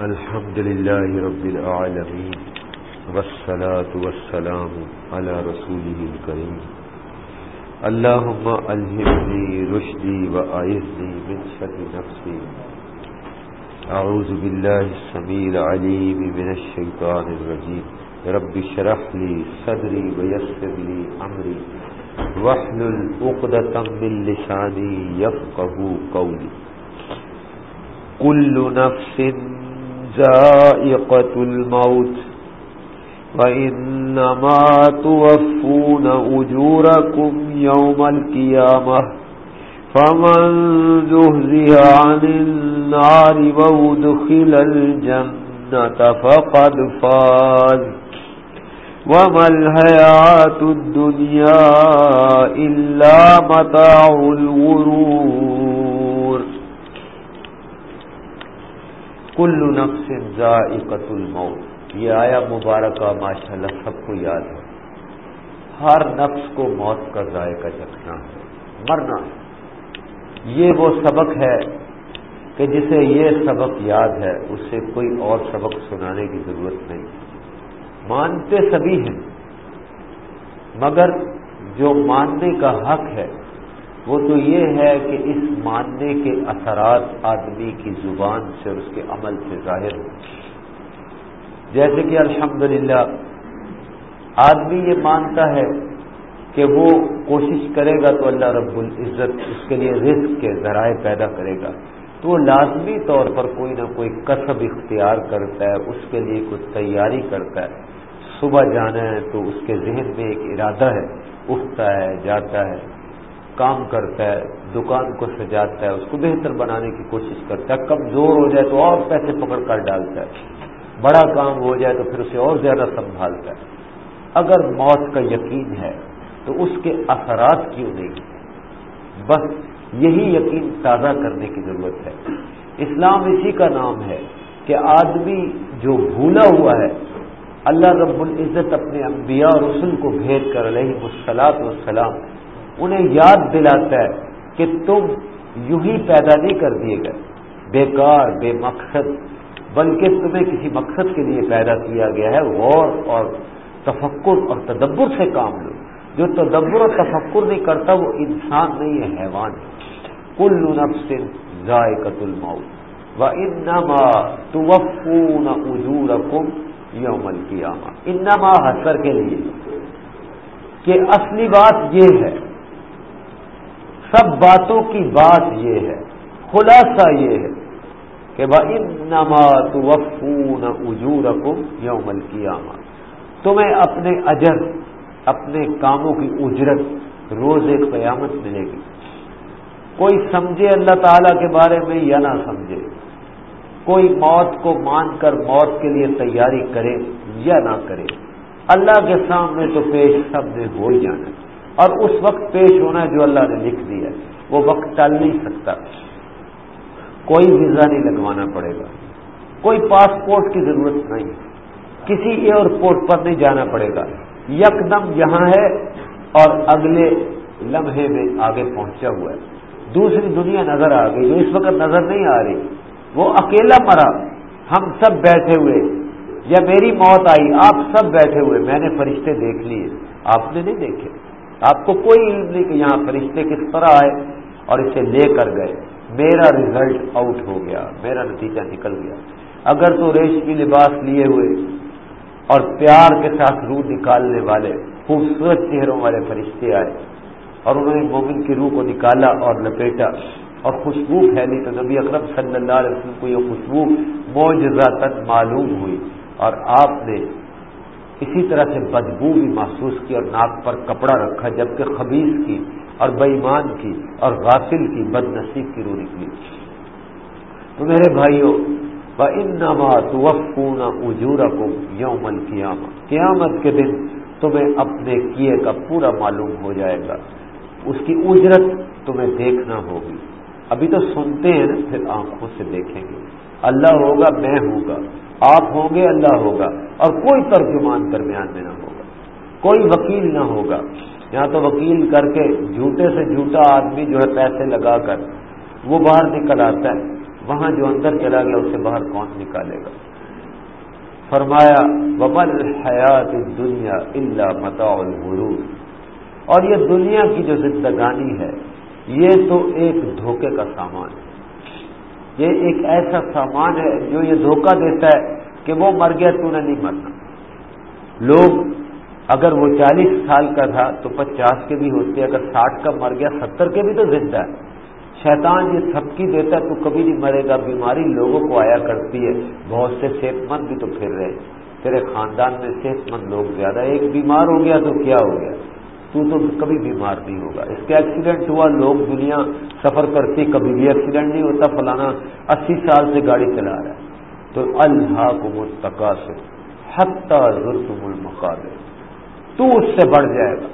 الحمد لله رب العالمين والصلاة والسلام على رسوله الكريم. اللهم ألهمني رشدي وأعذني من شر نفسي. أعوذ بالله السميع العليم من الشيطان الرجيم. رب شرح لي صدري ويسر لي أمري. واحلل عقدة من لساني يفقه قولي. كل نفس ذائقة الموت وإنما توفون أجوركم يوم القيامة فمن زهزها عن النار وودخل الجنة فقد فاز وما الحياة الدنيا إلا متاع الغرور کل نفس ذائقت الموت۔ یہ آیا مبارکہ ماشاء اللہ سب کو یاد ہے۔ ہر نفس کو موت کا ذائقہ چکھنا ہے، مرنا یہ وہ سبق ہے کہ جسے یہ سبق یاد ہے، اسے کوئی اور سبق سنانے کی ضرورت نہیں۔ مانتے سبھی ہیں، مگر جو ماننے کا حق ہے وہ تو یہ ہے کہ اس ماننے کے اثرات آدمی کی زبان سے اور اس کے عمل سے ظاہر ہو جیسے کہ الحمدللہ، آدمی یہ مانتا ہے کہ وہ کوشش کرے گا تو اللہ رب العزت اس کے لیے رزق کے ذرائع پیدا کرے گا۔ تو وہ لازمی طور پر کوئی نہ کوئی کسب اختیار کرتا ہے، اس کے لیے کچھ تیاری کرتا ہے۔ صبح جانا ہے تو اس کے ذہن میں ایک ارادہ ہے، اٹھتا ہے، جاتا ہے۔ کام کرتا ہے، دکان کو سجاتا ہے، اس کو بہتر بنانے کی کوشش کرتا ہے، کمزور ہو جائے تو اور پیسے پکڑ کر ڈالتا ہے، بڑا کام ہو جائے تو پھر اسے اور زیادہ سنبھالتا ہے۔ اگر موت کا یقین ہے تو اس کے اثرات کیوں نہیں؟ بس یہی یقین تازہ کرنے کی ضرورت ہے۔ اسلام اسی کا نام ہے کہ آدمی جو بھولا ہوا ہے، اللہ رب العزت اپنے انبیاء اور رسول کو بھیج کر علیہ مسلاط وسلام انہیں یاد دلاتا ہے کہ تم یوں ہی پیدا نہیں کر دیے گئے۔ بیکار، بے مقصد۔ بلکہ تمہیں کسی مقصد کے لیے پیدا کیا گیا ہے۔ غور اور تفکر اور تدبر سے کام لو۔ جو تدبر اور تفکر نہیں کرتا، وہ انسان نہیں ہے، حیوان کل نفس ذائقت الموت۔ و انما توفون اجورکم یوم القیامہ۔ انما حسر کے لیے کہ اصلی بات یہ ہے سب باتوں کی بات یہ ہے، خلاصہ یہ ہے کہ انما توفون اجورکم یوم القیامہ تمہیں اپنے اجر، اپنے کاموں کی اجرت روز قیامت ملے گی۔ کوئی سمجھے اللہ تعالی کے بارے میں یا نہ سمجھے، کوئی موت کو مان کر موت کے لیے تیاری کرے یا نہ کرے، اللہ کے سامنے تو پیش سب نے ہو ہی جانا۔ اور اس وقت پیش ہونا جو اللہ نے لکھ دیا وہ وقت ٹل نہیں سکتا۔ کوئی ویزا نہیں لگوانا پڑے گا۔ کوئی پاسپورٹ کی ضرورت نہیں۔ کسی ایئرپورٹ پر نہیں جانا پڑے گا۔ یک دم یہاں ہے اور اگلے لمحے میں آگے پہنچا ہوا ہے۔ دوسری دنیا نظر آ گئی جو اس وقت نظر نہیں آ رہی۔ وہ اکیلا مرا۔ ہم سب بیٹھے ہوئے۔ یا میری موت آئی، آپ سب بیٹھے ہوئے۔ میں نے فرشتے دیکھ لیے۔ آپ نے نہیں دیکھے۔ آپ کو کوئی علم نہیں کہ یہاں فرشتے کس طرح آئے اور اسے لے کر گئے۔ میرا ریزلٹ آؤٹ ہو گیا، میرا نتیجہ نکل گیا۔ اگر تو ریشمی لباس لیے ہوئے اور پیار کے ساتھ روح نکالنے والے، خوبصورت چہروں والے فرشتے آئے اور انہوں نے مومن کی روح کو نکالا اور لپیٹا اور خوشبو پھیلی تو نبی اکرم صلی اللہ علیہ وسلم کو یہ خوشبو موجزہ تک معلوم ہوئی اور آپ نے اسی طرح سے بدبو بھی محسوس کی اور ناک پر کپڑا رکھا، جبکہ خبیص کی اور بےمان کی اور غافل کی بد نصیب کی روح نکلی۔ تو میرے بھائیوں انما توفون اجورکم یوم القیامہ قیامت کے دن تمہیں اپنے کیے کا پورا معلوم ہو جائے گا۔ اس کی اجرت تمہیں دیکھنا ہوگی۔ ابھی تو سنتے ہیں نا، پھر آنکھوں سے دیکھیں گے۔ اللہ ہوگا، میں ہوں گا۔ آپ ہوں گے اللہ ہوگا اور کوئی ترجمان درمیان میں نہ ہوگا کوئی وکیل نہ ہوگا یہاں تو وکیل کر کے جھوٹے سے جھوٹا آدمی جو ہے پیسے لگا کر وہ باہر نکل آتا ہے وہاں جو اندر چلا گیا اسے باہر کون نکالے گا فرمایا وبل حیات دنیا اللہ متا الغرور اور یہ دنیا کی جو زندگانی ہے یہ تو ایک دھوکے کا سامان ہے یہ ایک ایسا سامان ہے جو یہ دھوکہ دیتا ہے کہ وہ مر گیا، تو نے نہیں مرنا۔ لوگ اگر وہ چالیس سال کا تھا تو پچاس کے بھی ہوتے، اگر ساٹھ کا مر گیا، ستر کے بھی تو زندہ ہے۔ شیطان یہ تھپکی دیتا تو کبھی نہیں مرے گا۔ بیماری لوگوں کو آیا کرتی ہے۔ بہت سے صحت مند بھی تو پھر رہے۔ تیرے خاندان میں صحت مند لوگ زیادہ ایک بیمار ہو گیا تو کیا ہو گیا؟ تو تو کبھی بیمار نہیں ہوگا۔ اس کے ایکسیڈنٹ ہوا، لوگ دنیا سفر کرتی کبھی بھی ایکسیڈنٹ نہیں ہوتا، فلانا اسی سال سے گاڑی چلا رہا ہے۔ تو اللہ کو متقاصر حتہ ضرور المقابل تو اس سے بڑھ جائے گا۔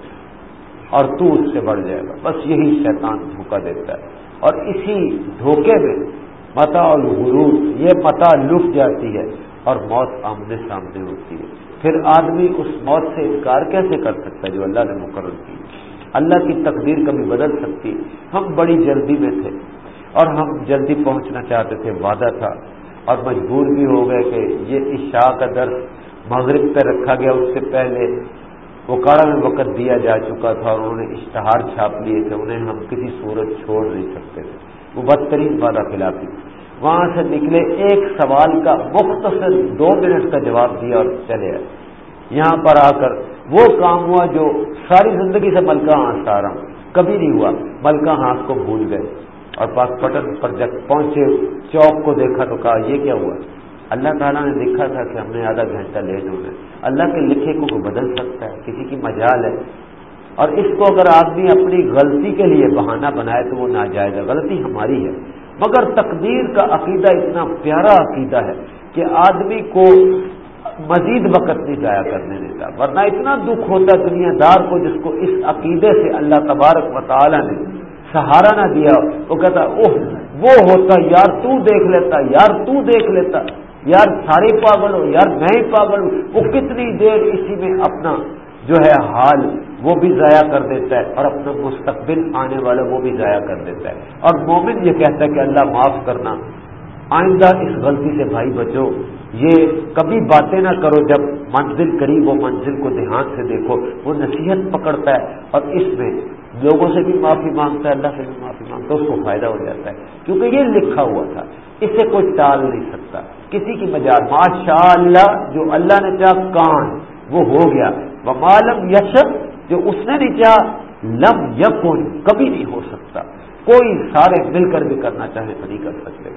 اور تو اس سے بڑھ جائے گا۔ بس یہی شیطان دھوکہ دیتا ہے۔ اور اسی دھوکے میں متا اور یہ متا لٹ جاتی ہے اور موت آمنے سامنے ہوتی ہے۔ پھر آدمی اس موت سے انکار کیسے کر سکتا ہے جو اللہ نے مقرر کی؟ اللہ کی تقدیر کبھی بدل سکتی۔ ہم بڑی جلدی میں تھے اور ہم جلدی پہنچنا چاہتے تھے، وعدہ تھا۔ اور مجبور بھی ہو گئے کہ یہ عشاء کا درس مغرب پہ رکھا گیا، اس سے پہلے وہ میں وقت دیا جا چکا تھا اور انہوں نے اشتہار چھاپ لیے تھے انہیں ہم کسی صورت چھوڑ نہیں سکتے۔ تھے وہ بدترین وعدہ خلافی وہاں سے نکلے ایک سوال کا مختصر دو منٹ کا جواب دیا اور چلے آئے۔ یہاں پر آ کر وہ کام ہوا جو ساری زندگی سے ملکہ ہانس آ رہا ہوں۔ کبھی نہیں ہوا۔ ملکہ ہانس کو بھول گئے۔ اور پاک پٹن پر جب پہنچے، چوک کو دیکھا تو کہا، یہ کیا ہوا؟ اللہ تعالیٰ نے دیکھا تھا کہ ہم نے آدھا گھنٹہ لیٹ ہو گئے اللہ کے لکھے کو بدل سکتا ہے؟ کسی کی مجال ہے۔ اور اس کو اگر آدمی اپنی غلطی کے لیے بہانہ بنائے تو وہ ناجائز ہے غلطی ہماری ہے۔ مگر تقدیر کا عقیدہ اتنا پیارا عقیدہ ہے کہ آدمی کو مزید وقت نہیں ضائع کرنے دیتا، ورنہ اتنا دکھ ہوتا دنیا دار کو جس کو اس عقیدے سے اللہ تبارک و تعالی نے سہارا نہ دیا، وہ کہتا، اوہ، وہ ہوتا، یار تو دیکھ لیتا، یار تو دیکھ لیتا، یار سارے پاگل ہو، یار میں ہی پاگل ہوں، وہ کتنی دیر اسی میں اپنا جو ہے حال وہ بھی ضائع کر دیتا ہے اور اپنا مستقبل آنے والا وہ بھی ضائع کر دیتا ہے اور مومن یہ کہتا ہے کہ اللہ معاف کرنا، آئندہ اس غلطی سے بھائی بچو، یہ کبھی باتیں نہ کرو جب منزل قریب ہو، منزل کو دھیان سے دیکھو، وہ نصیحت پکڑتا ہے اور اس میں لوگوں سے بھی معافی مانگتا ہے، اللہ سے بھی معافی مانگتا ہے، اس کو فائدہ ہو جاتا ہے۔ کیونکہ یہ لکھا ہوا تھا، اسے کوئی ٹال نہیں سکتا۔ کسی کی مجال ماشاء اللہ جو اللہ نے چاہ کان، وہ ہو گیا۔ وہ معلوم یش جو اس نے نہیں چاہ لم یقن کبھی نہیں ہو سکتا۔ کوئی سارے مل کر بھی کرنا چاہے تو نہیں کر سکتے۔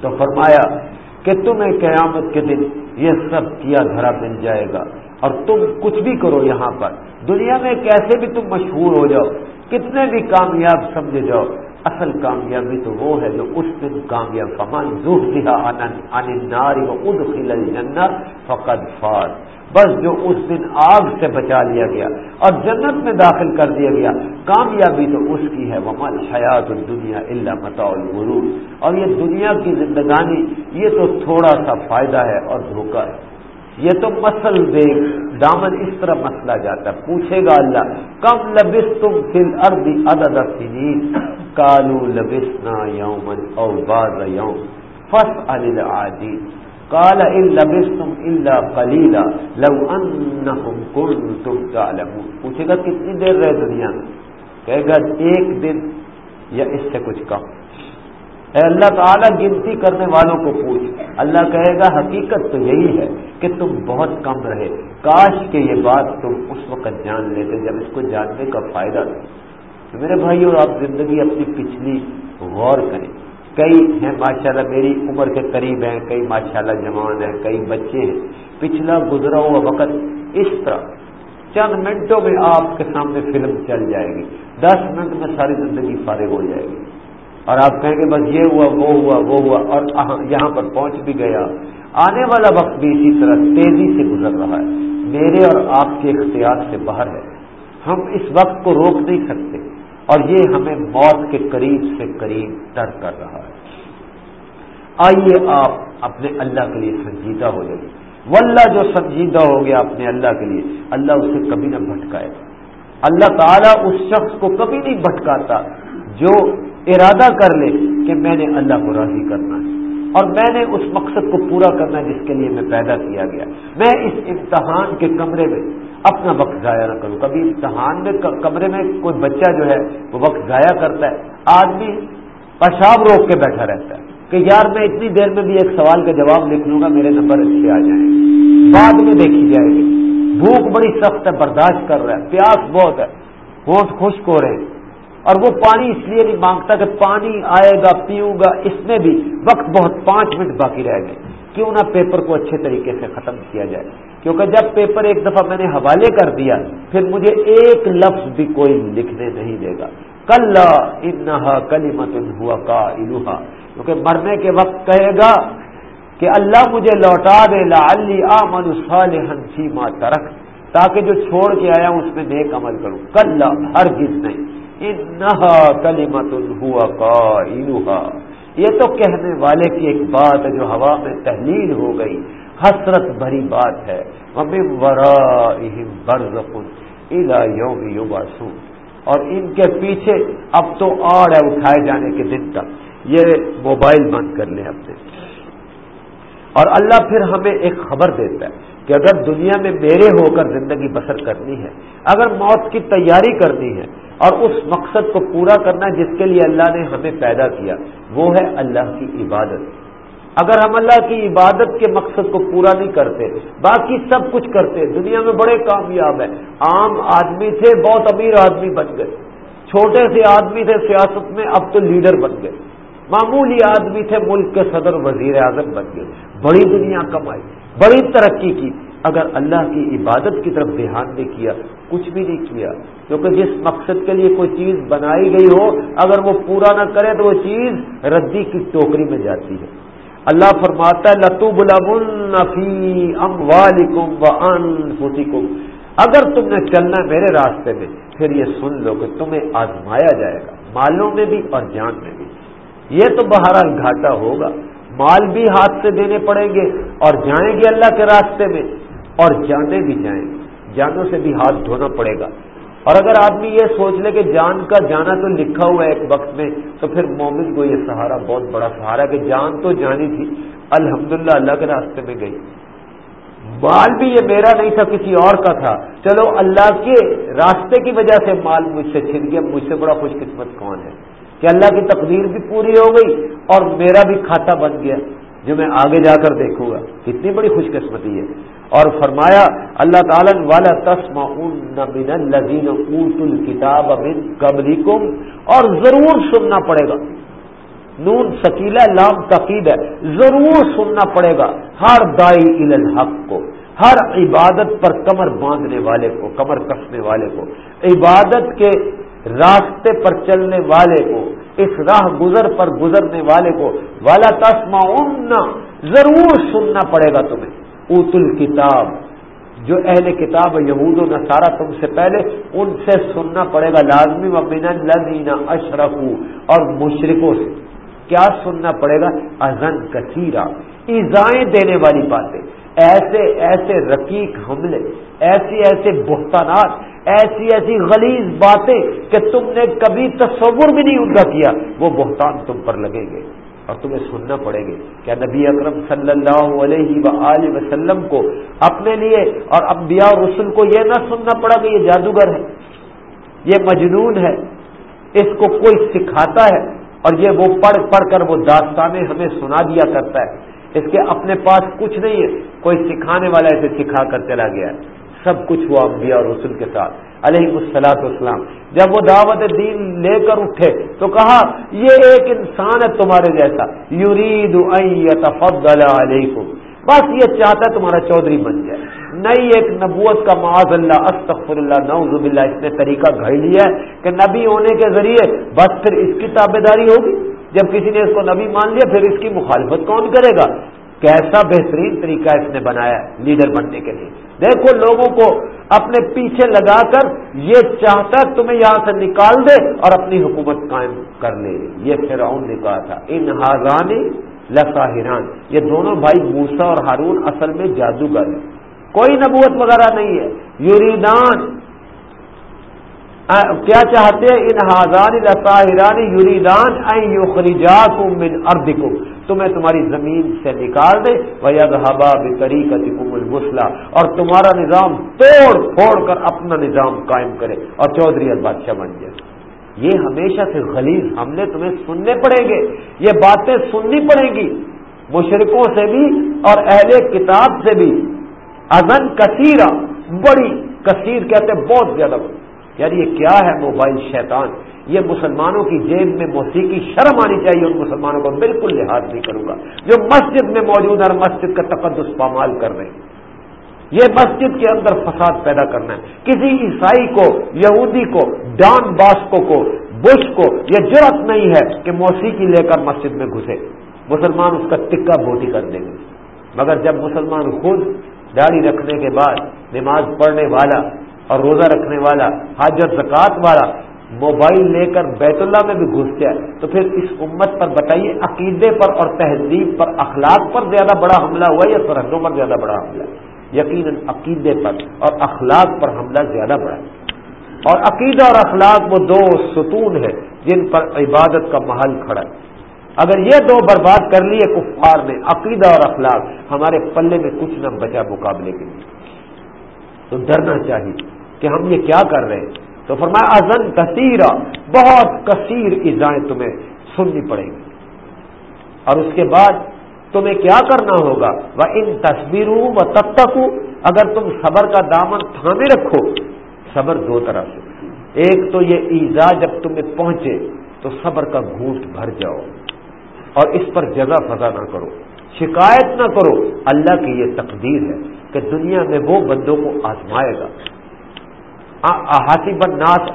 تو فرمایا کہ تمہیں قیامت کے دن یہ سب کیا دھرا مل جائے گا اور تم کچھ بھی کرو یہاں پر۔ دنیا میں کیسے بھی تم مشہور ہو جاؤ، کتنے بھی کامیاب سمجھے جاؤ، اصل کامیابی تو وہ ہے جو اس دن کامیاب، فمن فقد فاز۔ بس جو اس دن آگ سے بچا لیا گیا اور جنت میں داخل کر دیا گیا، کامیابی تو اس کی ہے ومل حیات الدنیا اللہ متا الغرور۔ اور یہ دنیا کی زندگانی، یہ تو تھوڑا سا فائدہ ہے اور دھوکہ ہے۔ یہ تو مسل دیکھ، دامن اس طرح مسلا جاتا ہے۔ پوچھے گا اللہ، کم لبس تم فل اردی ادد کالو لبسنا یومن او باز یوم۔ فس العادی کال ان تم اللہ کلیلا لو ان تم تعلمون. پوچھے گا کتنی دیر رہے دنیا میں؟ کہے گا ایک دن یا اس سے کچھ کم. اے اللہ تعالیٰ، گنتی کرنے والوں کو پوچھ. اللہ کہے گا، حقیقت تو یہی ہے کہ تم بہت کم رہے. کاش کہ یہ بات تم اس وقت جان لیتے جب اس کو جاننے کا فائدہ تھا میرے بھائی اور آپ زندگی اپنی پچھلی غور کریں. کئی ہیں، ماشاءاللہ میری عمر کے قریب ہیں، کئی ماشاءاللہ جوان ہیں، کئی بچے ہیں۔ پچھلا گزرا ہوا وقت اس طرح۔ چند منٹوں میں آپ کے سامنے فلم چل جائے گی۔ دس منٹ میں ساری زندگی فارغ ہو جائے گی۔ اور آپ کہیں گے، بس یہ ہوا، وہ ہوا وہ ہوا، اور یہاں پر پہنچ بھی گیا۔ آنے والا وقت بھی اسی طرح تیزی سے گزر رہا ہے۔ میرے اور آپ کے اختیار سے باہر ہے۔ ہم اس وقت کو روک نہیں سکتے۔ اور یہ ہمیں موت کے قریب سے قریب ڈر کر رہا ہے۔ آئیے آپ اپنے اللہ کے لیے سنجیدہ ہو جائیے۔ واللہ جو سنجیدہ ہو گیا اپنے اللہ کے لیے، اللہ اسے کبھی نہ بھٹکائے۔ اللہ تعالیٰ اس شخص کو کبھی نہیں بھٹکاتا جو ارادہ کر لے کہ میں نے اللہ کو راضی کرنا ہے۔ اور میں نے اس مقصد کو پورا کرنا ہے جس کے لیے میں پیدا کیا گیا۔ میں اس امتحان کے کمرے میں اپنا وقت ضائع نہ کروں۔ کبھی امتحان میں کمرے میں کوئی بچہ جو ہے، وہ وقت ضائع کرتا ہے۔ آدمی پیشاب روک کے بیٹھا رہتا ہے کہ یار میں اتنی دیر میں بھی ایک سوال کا جواب لکھ لوں گا، میرے نمبر اچھے آ جائیں۔ گے بعد میں دیکھی جائے گی۔ بھوک بڑی سخت ہے، برداشت کر رہا ہے۔ پیاس بہت ہے۔ ہونٹ خشک ہو رہے ہیں۔ اور وہ پانی اس لیے نہیں مانگتا کہ پانی آئے گا، پیوں گا۔ اس میں بھی وقت بہت پانچ منٹ باقی رہ گئے۔ کیوں نہ پیپر کو اچھے طریقے سے ختم کیا جائے؟ کیونکہ جب پیپر ایک دفعہ میں نے حوالے کر دیا، پھر مجھے ایک لفظ بھی کوئی لکھنے نہیں دے گا۔ کل انہا کلی مت ہوا کا الوہا کیونکہ مرنے کے وقت کہے گا کہ اللہ مجھے لوٹا دے لا من فی ماں ترک، تاکہ جو چھوڑ کے آیا اس میں نیک عمل کروں۔ کل ہر گز نہیں کلیمت ہوا کا یہ تو کہنے والے کی ایک بات ہے جو ہوا میں تحلیل ہو گئی۔ حسرت بھری بات ہے۔ یوم یوباسو اور ان کے پیچھے اب تو اور ہے اٹھائے جانے کے دن تک۔ یہ موبائل بند کر لیں اپنے اور اللہ پھر ہمیں ایک خبر دیتا ہے کہ اگر دنیا میں میرے ہو کر زندگی بسر کرنی ہے، اگر موت کی تیاری کرنی ہے، اور اس مقصد کو پورا کرنا جس کے لیے اللہ نے ہمیں پیدا کیا وہ ہے اللہ کی عبادت۔ اگر ہم اللہ کی عبادت کے مقصد کو پورا نہیں کرتے، باقی سب کچھ کرتے، دنیا میں بڑے کامیاب ہیں۔ عام آدمی تھے، بہت امیر آدمی بن گئے۔ چھوٹے سے آدمی تھے، سیاست میں اب تو لیڈر بن گئے۔ معمولی آدمی تھے، ملک کے صدر وزیر اعظم بن گئے۔ بڑی دنیا کمائی، بڑی ترقی کی۔ اگر اللہ کی عبادت کی طرف دھیان نہیں کیا، کچھ بھی نہیں کیا کیونکہ جس مقصد کے لیے کوئی چیز بنائی گئی ہو، اگر وہ پورا نہ کرے تو وہ چیز ردی کی ٹوکری میں جاتی ہے۔ اللہ فرماتا ہے لتو بلابی ام والم و ان اگر تم نے چلنا میرے راستے میں، پھر یہ سن لو کہ تمہیں آزمایا جائے گا، مالوں میں بھی اور جان میں بھی۔ یہ تو بہرحال گھاٹا ہوگا۔ مال بھی ہاتھ سے دینے پڑیں گے اور جائیں گے اللہ کے راستے میں، اور جانے بھی جائیں گے۔ جانوں سے بھی ہاتھ دھونا پڑے گا۔ اور اگر آدمی یہ سوچ لے کہ جان کا جانا تو لکھا ہوا ہے ایک وقت میں، تو پھر مومن کو یہ سہارا بہت بڑا سہارا کہ جان تو جانی تھی، الحمدللہ اللہ کے راستے میں گئی۔ مال بھی یہ میرا نہیں تھا، کسی اور کا تھا۔ چلو اللہ کے راستے کی وجہ سے مال مجھ سے چھن گیا، مجھ سے بڑا خوش قسمت کون ہے؟ کہ اللہ کی تقدیر بھی پوری ہو گئی اور میرا بھی کھاتا بن گیا، جو میں آگے جا کر دیکھوں گا۔ کتنی بڑی خوش قسمتی ہے۔ اور فرمایا، اللہ تعالیٰ والا تسما تسم الزین اونٹ الکتاب قبری اور ضرور سننا پڑے گا۔ نون سکیلا لام تقید ہے ضرور سننا پڑے گا۔ ہر دائی الحق کو، ہر عبادت پر کمر باندھنے والے کو، کمر کسنے والے کو، عبادت کے راستے پر چلنے والے کو، اس راہ گزر پر گزرنے والے کو والا تسما ضرور سننا پڑے گا تمہیں۔ اوت الکتاب، جو اہل کتاب یہود و نصارہ تم سے پہلے، ان سے سننا پڑے گا لازمی و بین لذینا اشرف اور مشرقوں سے۔ کیا سننا پڑے گا؟ ازن کثیرہ۔ ایزائیں دینے والی باتیں۔ ایسے ایسے رقیق حملے، ایسی ایسے بہتانات، ایسی ایسی غلیظ باتیں کہ تم نے کبھی تصور بھی نہیں ان کا کیا، وہ بہتان تم پر لگیں گے۔ اور تمہیں سننا پڑے گے کیا نبی اکرم صلی اللہ علیہ و وسلم کو اپنے لیے اور انبیاء اور رسول کو یہ نہ سننا پڑا کہ یہ جادوگر ہے، یہ مجنون ہے، اس کو کوئی سکھاتا ہے اور یہ وہ پڑھ پڑھ کر وہ داستانیں ہمیں سنا دیا کرتا ہے۔ اس کے اپنے پاس کچھ نہیں ہے، کوئی سکھانے والا اسے سکھا کر چلا گیا سب کچھ ہوا انبیاء اور رسول کے ساتھ۔ علیہ السلاط اسلام جب وہ دعوت دین لے کر اٹھے تو کہا، یہ ایک انسان ہے تمہارے جیسا۔ یورید علیکم۔ بس یہ چاہتا ہے تمہارا چودھری بن جائے۔ نئی ایک نبوت کا معاذ اللہ استغفر اللہ نعوذ باللہ، اس نے طریقہ گھڑ لیا ہے کہ نبی ہونے کے ذریعے بس پھر اس کی تابے داری ہوگی۔ جب کسی نے اس کو نبی مان لیا، پھر اس کی مخالفت کون کرے گا؟ کیسا بہترین طریقہ اس نے بنایا لیڈر بننے کے لیے۔ دیکھو لوگوں کو اپنے پیچھے لگا کر یہ چاہتا تمہیں یہاں سے نکال دے اور اپنی حکومت قائم کر لے۔ یہ فرعون نے کہا تھا، ان ہاضانی لساہران۔ یہ دونوں بھائی موسا اور ہارون اصل میں جادوگر ہے کوئی نبوت وغیرہ نہیں ہے۔ یوریدان کیا چاہتے ہیں؟ ان حاضان الطاہران یوریدان یخرجاکم من اردکم۔ تمہیں تمہاری زمین سے نکال دے ویدھبا بطریقتکم المسلح اور تمہارا نظام توڑ پھوڑ کر اپنا نظام قائم کرے۔ اور چودھری بادشاہ بن جائے۔ یہ ہمیشہ سے غلیظ حملے تمہیں سننے پڑیں گے۔ یہ باتیں سننی پڑیں گی۔ مشرقوں سے بھی اور اہل کتاب سے بھی۔ ازن کثیرہ، بڑی کثیر کہتے بہت زیادہ بڑی۔ یار یہ کیا ہے موبائل شیطان؟ یہ مسلمانوں کی جیب میں موسیقی شرم آنی چاہیے، ان مسلمانوں کو بالکل لحاظ نہیں کروں گا۔ جو مسجد میں موجود ہے مسجد کا تقدس پامال کر رہے ہیں۔ یہ مسجد کے اندر فساد پیدا کرنا ہے۔ کسی عیسائی کو، یہودی کو، ڈان باسکو کو، بش کو یہ جرت نہیں ہے کہ موسیقی لے کر مسجد میں گھسے۔ مسلمان اس کا ٹکا بوٹی کر دیں گے۔ مگر جب مسلمان خود داڑھی رکھنے کے بعد، نماز پڑھنے والا اور روزہ رکھنے والا، حاجت زکات والا موبائل لے کر بیت اللہ میں بھی گھس جائے تو پھر اس امت پر بتائیے، عقیدے پر اور تہذیب پر، اخلاق پر زیادہ بڑا حملہ ہوا یا سرحدوں پر زیادہ بڑا حملہ یقیناً عقیدے پر اور اخلاق پر حملہ زیادہ بڑا ہے۔ اور عقیدہ اور اخلاق وہ دو ستون ہے جن پر عبادت کا محل کھڑا ہے۔ اگر یہ دو برباد کر لیے کفار نے عقیدہ اور اخلاق، ہمارے پلے میں کچھ نہ بچا مقابلے کے لیے۔ تو ڈرنا چاہیے کہ ہم یہ کیا کر رہے ہیں؟ تو فرمایا، ازن کثیر بہت کثیر ایزائیں تمہیں سننی پڑیں گی. اور اس کے بعد تمہیں کیا کرنا ہوگا؟ وہ ان تصویروں و تب تک اگر تم صبر کا دامن تھامے رکھو. صبر دو طرح سے۔ ایک تو یہ ایزا جب تمہیں پہنچے، تو صبر کا گھوٹ بھر جاؤ اور اس پر جگہ فضا نہ کرو۔ شکایت نہ کرو۔ اللہ کی یہ تقدیر ہے کہ دنیا میں وہ بندوں کو آزمائے گا۔ ہاں، بن ناس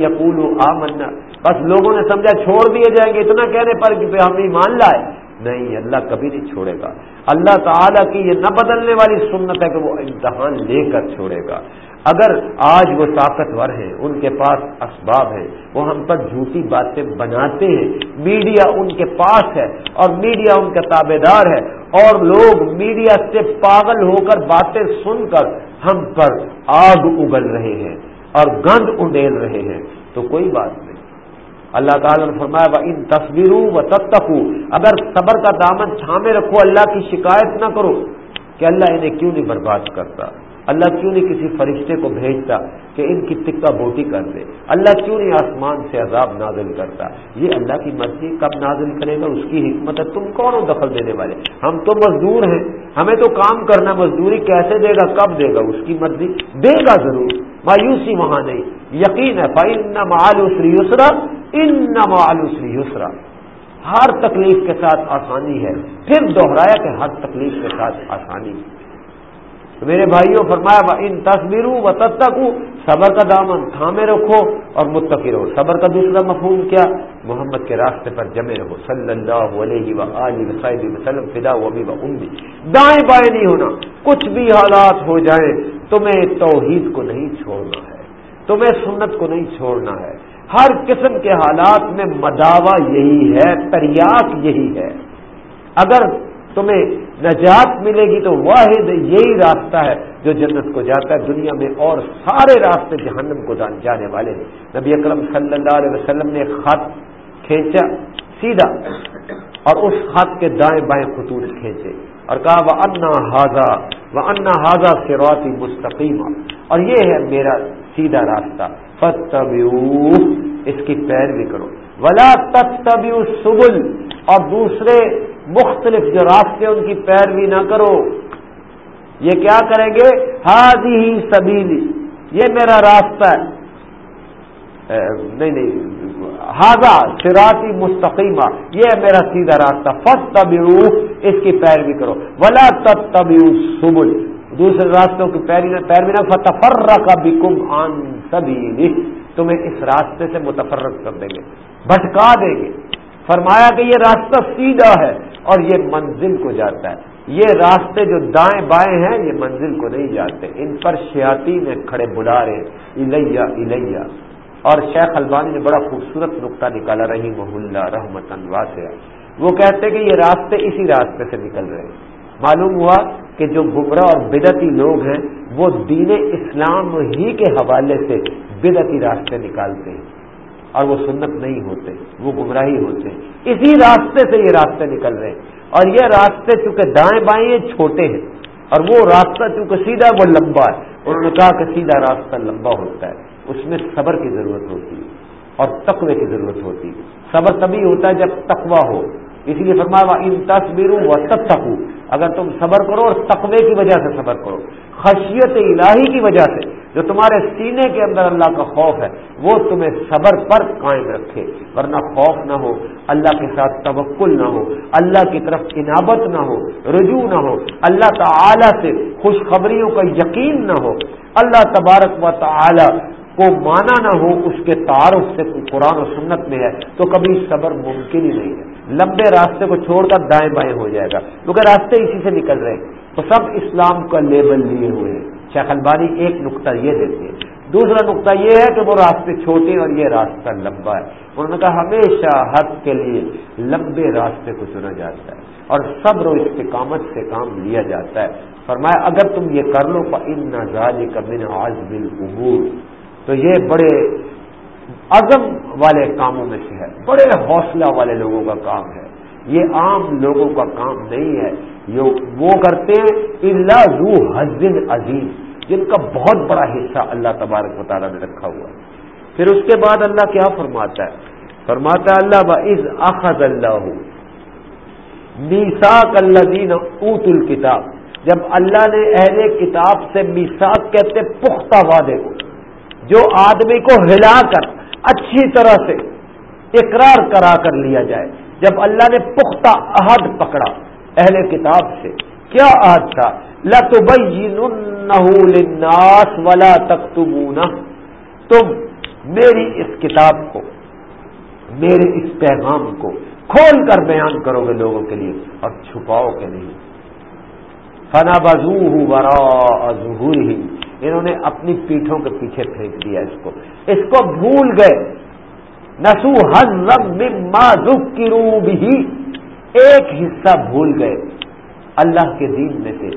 یقول آ آمنا۔ بس لوگوں نے سمجھا چھوڑ دیے جائیں گے، اتنا کہنے پر کہ ہم ایمان لائے۔ نہیں، اللہ کبھی نہیں چھوڑے گا۔ اللہ تعالیٰ کی یہ نہ بدلنے والی سنت ہے کہ وہ امتحان لے کر چھوڑے گا۔ اگر آج وہ طاقتور ہیں ان کے پاس اسباب ہیں وہ ہم پر جھوٹی باتیں بناتے ہیں، میڈیا ان کے پاس ہے اور میڈیا ان کا تابے دار ہے اور لوگ میڈیا سے پاگل ہو کر باتیں سن کر ہم پر آگ اگل رہے ہیں اور گند انڈیل رہے ہیں۔ تو کوئی بات نہیں۔ اللہ تعالیٰ نے فرمایا ان تصویروں و تب اگر صبر کا دامن چھامے رکھو، اللہ کی شکایت نہ کرو کہ اللہ انہیں کیوں نہیں برباد کرتا؟ اللہ کیوں نہیں کسی فرشتے کو بھیجتا کہ ان کی تکا بوٹی کر دے؟ اللہ کیوں نہیں آسمان سے عذاب نازل کرتا؟ یہ اللہ کی مرضی کب نازل کرے گا؟ اس کی حکمت ہے، تم کون ہو دخل دینے والے؟ ہم تو مزدور ہیں، ہمیں تو کام کرنا مزدوری کیسے دے گا؟ کب دے گا؟ اس کی مرضی دے گا ضرور، مایوسی وہاں نہیں۔ یقین ہے بھائی نہ معلوسری یسرا ان معلوسری یسرا ہر تکلیف کے ساتھ آسانی ہے، پھر دوہرایا کہ ہر تکلیف کے ساتھ آسانی۔ ہے تو میرے بھائیوں، فرمایا ان تصویروں و تب تک صبر کا دامن تھامے رکھو اور متقی رہو۔ صبر کا دوسرا مفہوم کیا؟ محمد کے راستے پر جمے رہو۔ صلی اللہ علیہ و علیہ وسلم، فدا و ابھی و امی۔ دائیں بائیں نہیں ہونا، کچھ بھی حالات ہو جائیں، تمہیں توحید کو نہیں چھوڑنا ہے، تمہیں سنت کو نہیں چھوڑنا ہے۔ ہر قسم کے حالات میں مداوع یہی ہے، تریاک یہی ہے۔ اگر تمہیں نجات ملے گی تو واحد یہی راستہ ہے جو جنت کو جاتا ہے، دنیا میں اور سارے راستے جہنم کو جانے والے ہیں۔ نبی اکرم صلی اللہ علیہ وسلم نے خط کھینچا، سیدھا، اور اس خط کے دائیں بائیں خطوط کھینچے۔ اور کہا وہ انا حاضہ وہ انا حاضہ سے مستقیمہ اور یہ ہے میرا سیدھا راستہ۔ فتب اس کی پیروی کرو۔ ولا تب سبل اور دوسرے مختلف جو راستے ان کی پیروی نہ کرو، یہ کیا کریں گے؟ ہادی ہی سبیلی، یہ میرا راستہ ہے۔ نہیں نہیں ہاضا سراتی مستقیمہ، یہ میرا سیدھا راستہ۔ فت تب اس کی پیروی کرو۔ ولا تب تب سبل دوسرے راستوں کی پیروی پیروی نہ فتفر کا بھی کم آن سبھی تمہیں اس راستے سے متفرق کر دیں گے، بھٹکا دیں گے۔ فرمایا کہ یہ راستہ سیدھا ہے اور یہ منزل کو جاتا ہے۔ یہ راستے جو دائیں بائیں ہیں، یہ منزل کو نہیں جاتے۔ ان پر شیاتی میں کھڑے بلا رہے الیا الیا اور شیخ البانی نے بڑا خوبصورت نقطہ نکالا رہی محلہ رحمت واسع وہ کہتے کہ یہ راستے اسی راستے سے نکل رہے ہیں۔ معلوم ہوا کہ جو گمراہ اور بدعتی لوگ ہیں، وہ دین اسلام ہی کے حوالے سے بدعتی راستے نکالتے ہیں۔ اور وہ سنت نہیں ہوتے، وہ گمراہی ہوتے ہیں۔ اسی راستے سے یہ راستے نکل رہے ہیں۔ اور یہ راستے چونکہ دائیں بائیں یہ چھوٹے ہیں، اور وہ راستہ چونکہ سیدھا وہ لمبا ہے۔ انہوں نے کہا کہ سیدھا راستہ لمبا ہوتا ہے۔ اس میں صبر کی ضرورت ہوتی ہے اور تقوی کی ضرورت ہوتی ہے۔ صبر تبھی ہوتا ہے جب تقوی ہو۔ اس لیے فرمایا ان تصویروں و تب اگر تم صبر کرو اور تقوی کی وجہ سے صبر کرو، خشیت الہی کی وجہ سے، جو تمہارے سینے کے اندر اللہ کا خوف ہے، وہ تمہیں صبر پر قائم رکھے، ورنہ خوف نہ ہو، اللہ کے ساتھ توکل نہ ہو، اللہ کی طرف انابت نہ ہو، رجوع نہ ہو، اللہ تعالی سے خوشخبریوں کا یقین نہ ہو، اللہ تبارک و تعالی کو مانا نہ ہو، اس کے تعارف سے قرآن و سنت میں ہے، تو کبھی صبر ممکن ہی نہیں ہے۔ لمبے راستے کو چھوڑ کر دائیں بائیں ہو جائے گا۔ کیونکہ راستے اسی سے نکل رہے ہیں۔ تو سب اسلام کا لیبل لیے ہوئے ہیں۔ شیخ البانی ایک نقطہ یہ دیتے ہیں۔ دوسرا نقطہ یہ ہے کہ وہ راستے چھوٹے اور یہ راستہ لمبا ہے۔ انہوں نے کہا، ہمیشہ حق کے لیے لمبے راستے کو چنا جاتا ہے اور صبر و استقامت سے کام لیا جاتا ہے۔ فرمایا، اگر تم یہ کر لو ان نظال کا بن آج بل تو یہ بڑے عزم والے کاموں میں سے ہے، بڑے حوصلہ والے لوگوں کا کام ہے۔ یہ عام لوگوں کا کام نہیں ہے۔ یہ وہ کرتے ہیں اللہ زو حزن عظیم، جن کا بہت بڑا حصہ اللہ تبارک مطالعہ نے رکھا ہوا ہے۔ پھر اس کے بعد اللہ کیا فرماتا ہے؟ فرماتا ہے، اللہ باز اخذ اللہ میساک اللہ دین اوت الکتاب جب اللہ نے اہل کتاب سے میساک کہتے، پختہ وعدے کو۔ جو آدمی کو ہلا کر اچھی طرح سے اقرار کرا کر لیا جائے۔ جب اللہ نے پختہ عہد پکڑا اہل کتاب سے، کیا عہد تھا؟ للناس ولا تکتمونہ۔ تم میری اس کتاب کو، میرے اس پیغام کو کھول کر بیان کرو گے لوگوں کے لیے اور چھپاؤ کے نہیں۔ فنا بزو برا ظہور ہی انہوں نے اپنی پیٹھوں کے پیچھے پھینک دیا اس کو۔ اس کو بھول گئے۔ نسو ذک کی بھی ایک حصہ بھول گئے۔ اللہ کے دین میں سے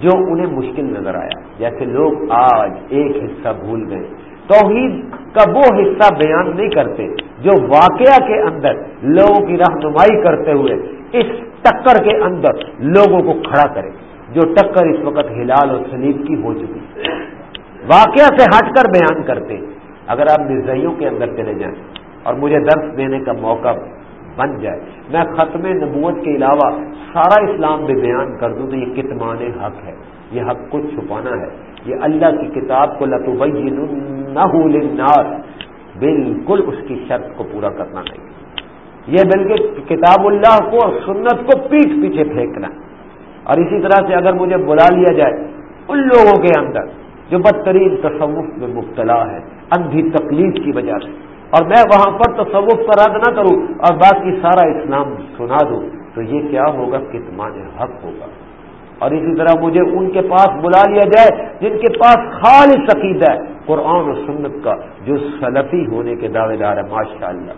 جو انہیں مشکل نظر آیا۔ جیسے لوگ آج ایک حصہ بھول گئے۔ توحید کا وہ حصہ بیان نہیں کرتے جو واقعہ کے اندر لوگوں کی رہنمائی کرتے ہوئے اس ٹکر کے اندر لوگوں کو کھڑا کرے۔ جو ٹکر اس وقت ہلال اور سلیب کی ہو چکی۔ واقعہ سے ہٹ کر بیان کرتے اگر آپ مرزائیوں کے اندر چلے جائیں اور مجھے درس دینے کا موقع بن جائے، میں ختم نبوت کے علاوہ سارا اسلام بھی بیان کر دوں تو یہ کتمان حق ہے۔ یہ حق کو چھپانا ہے۔ یہ اللہ کی کتاب کو لطوبئی نار بالکل اس کی شرط کو پورا کرنا نہیں۔ یہ بلکہ کتاب اللہ کو اور سنت کو پیٹ پیچھے پھینکنا۔ اور اسی طرح سے اگر مجھے بلا لیا جائے ان لوگوں کے اندر جو بدترین تصوف میں مبتلا ہے، اندھی تکلیف کی وجہ سے۔ اور میں وہاں پر تصوف کا رد نہ کروں اور باقی سارا اسلام سنا دوں، تو یہ کیا ہوگا؟ کتمان حق ہوگا۔ اور اسی طرح مجھے ان کے پاس بلا لیا جائے جن کے پاس خالص عقیدہ ہے، قرآن و سنت کا، جو سلفی ہونے کے دعوے دار ہے ماشاء اللہ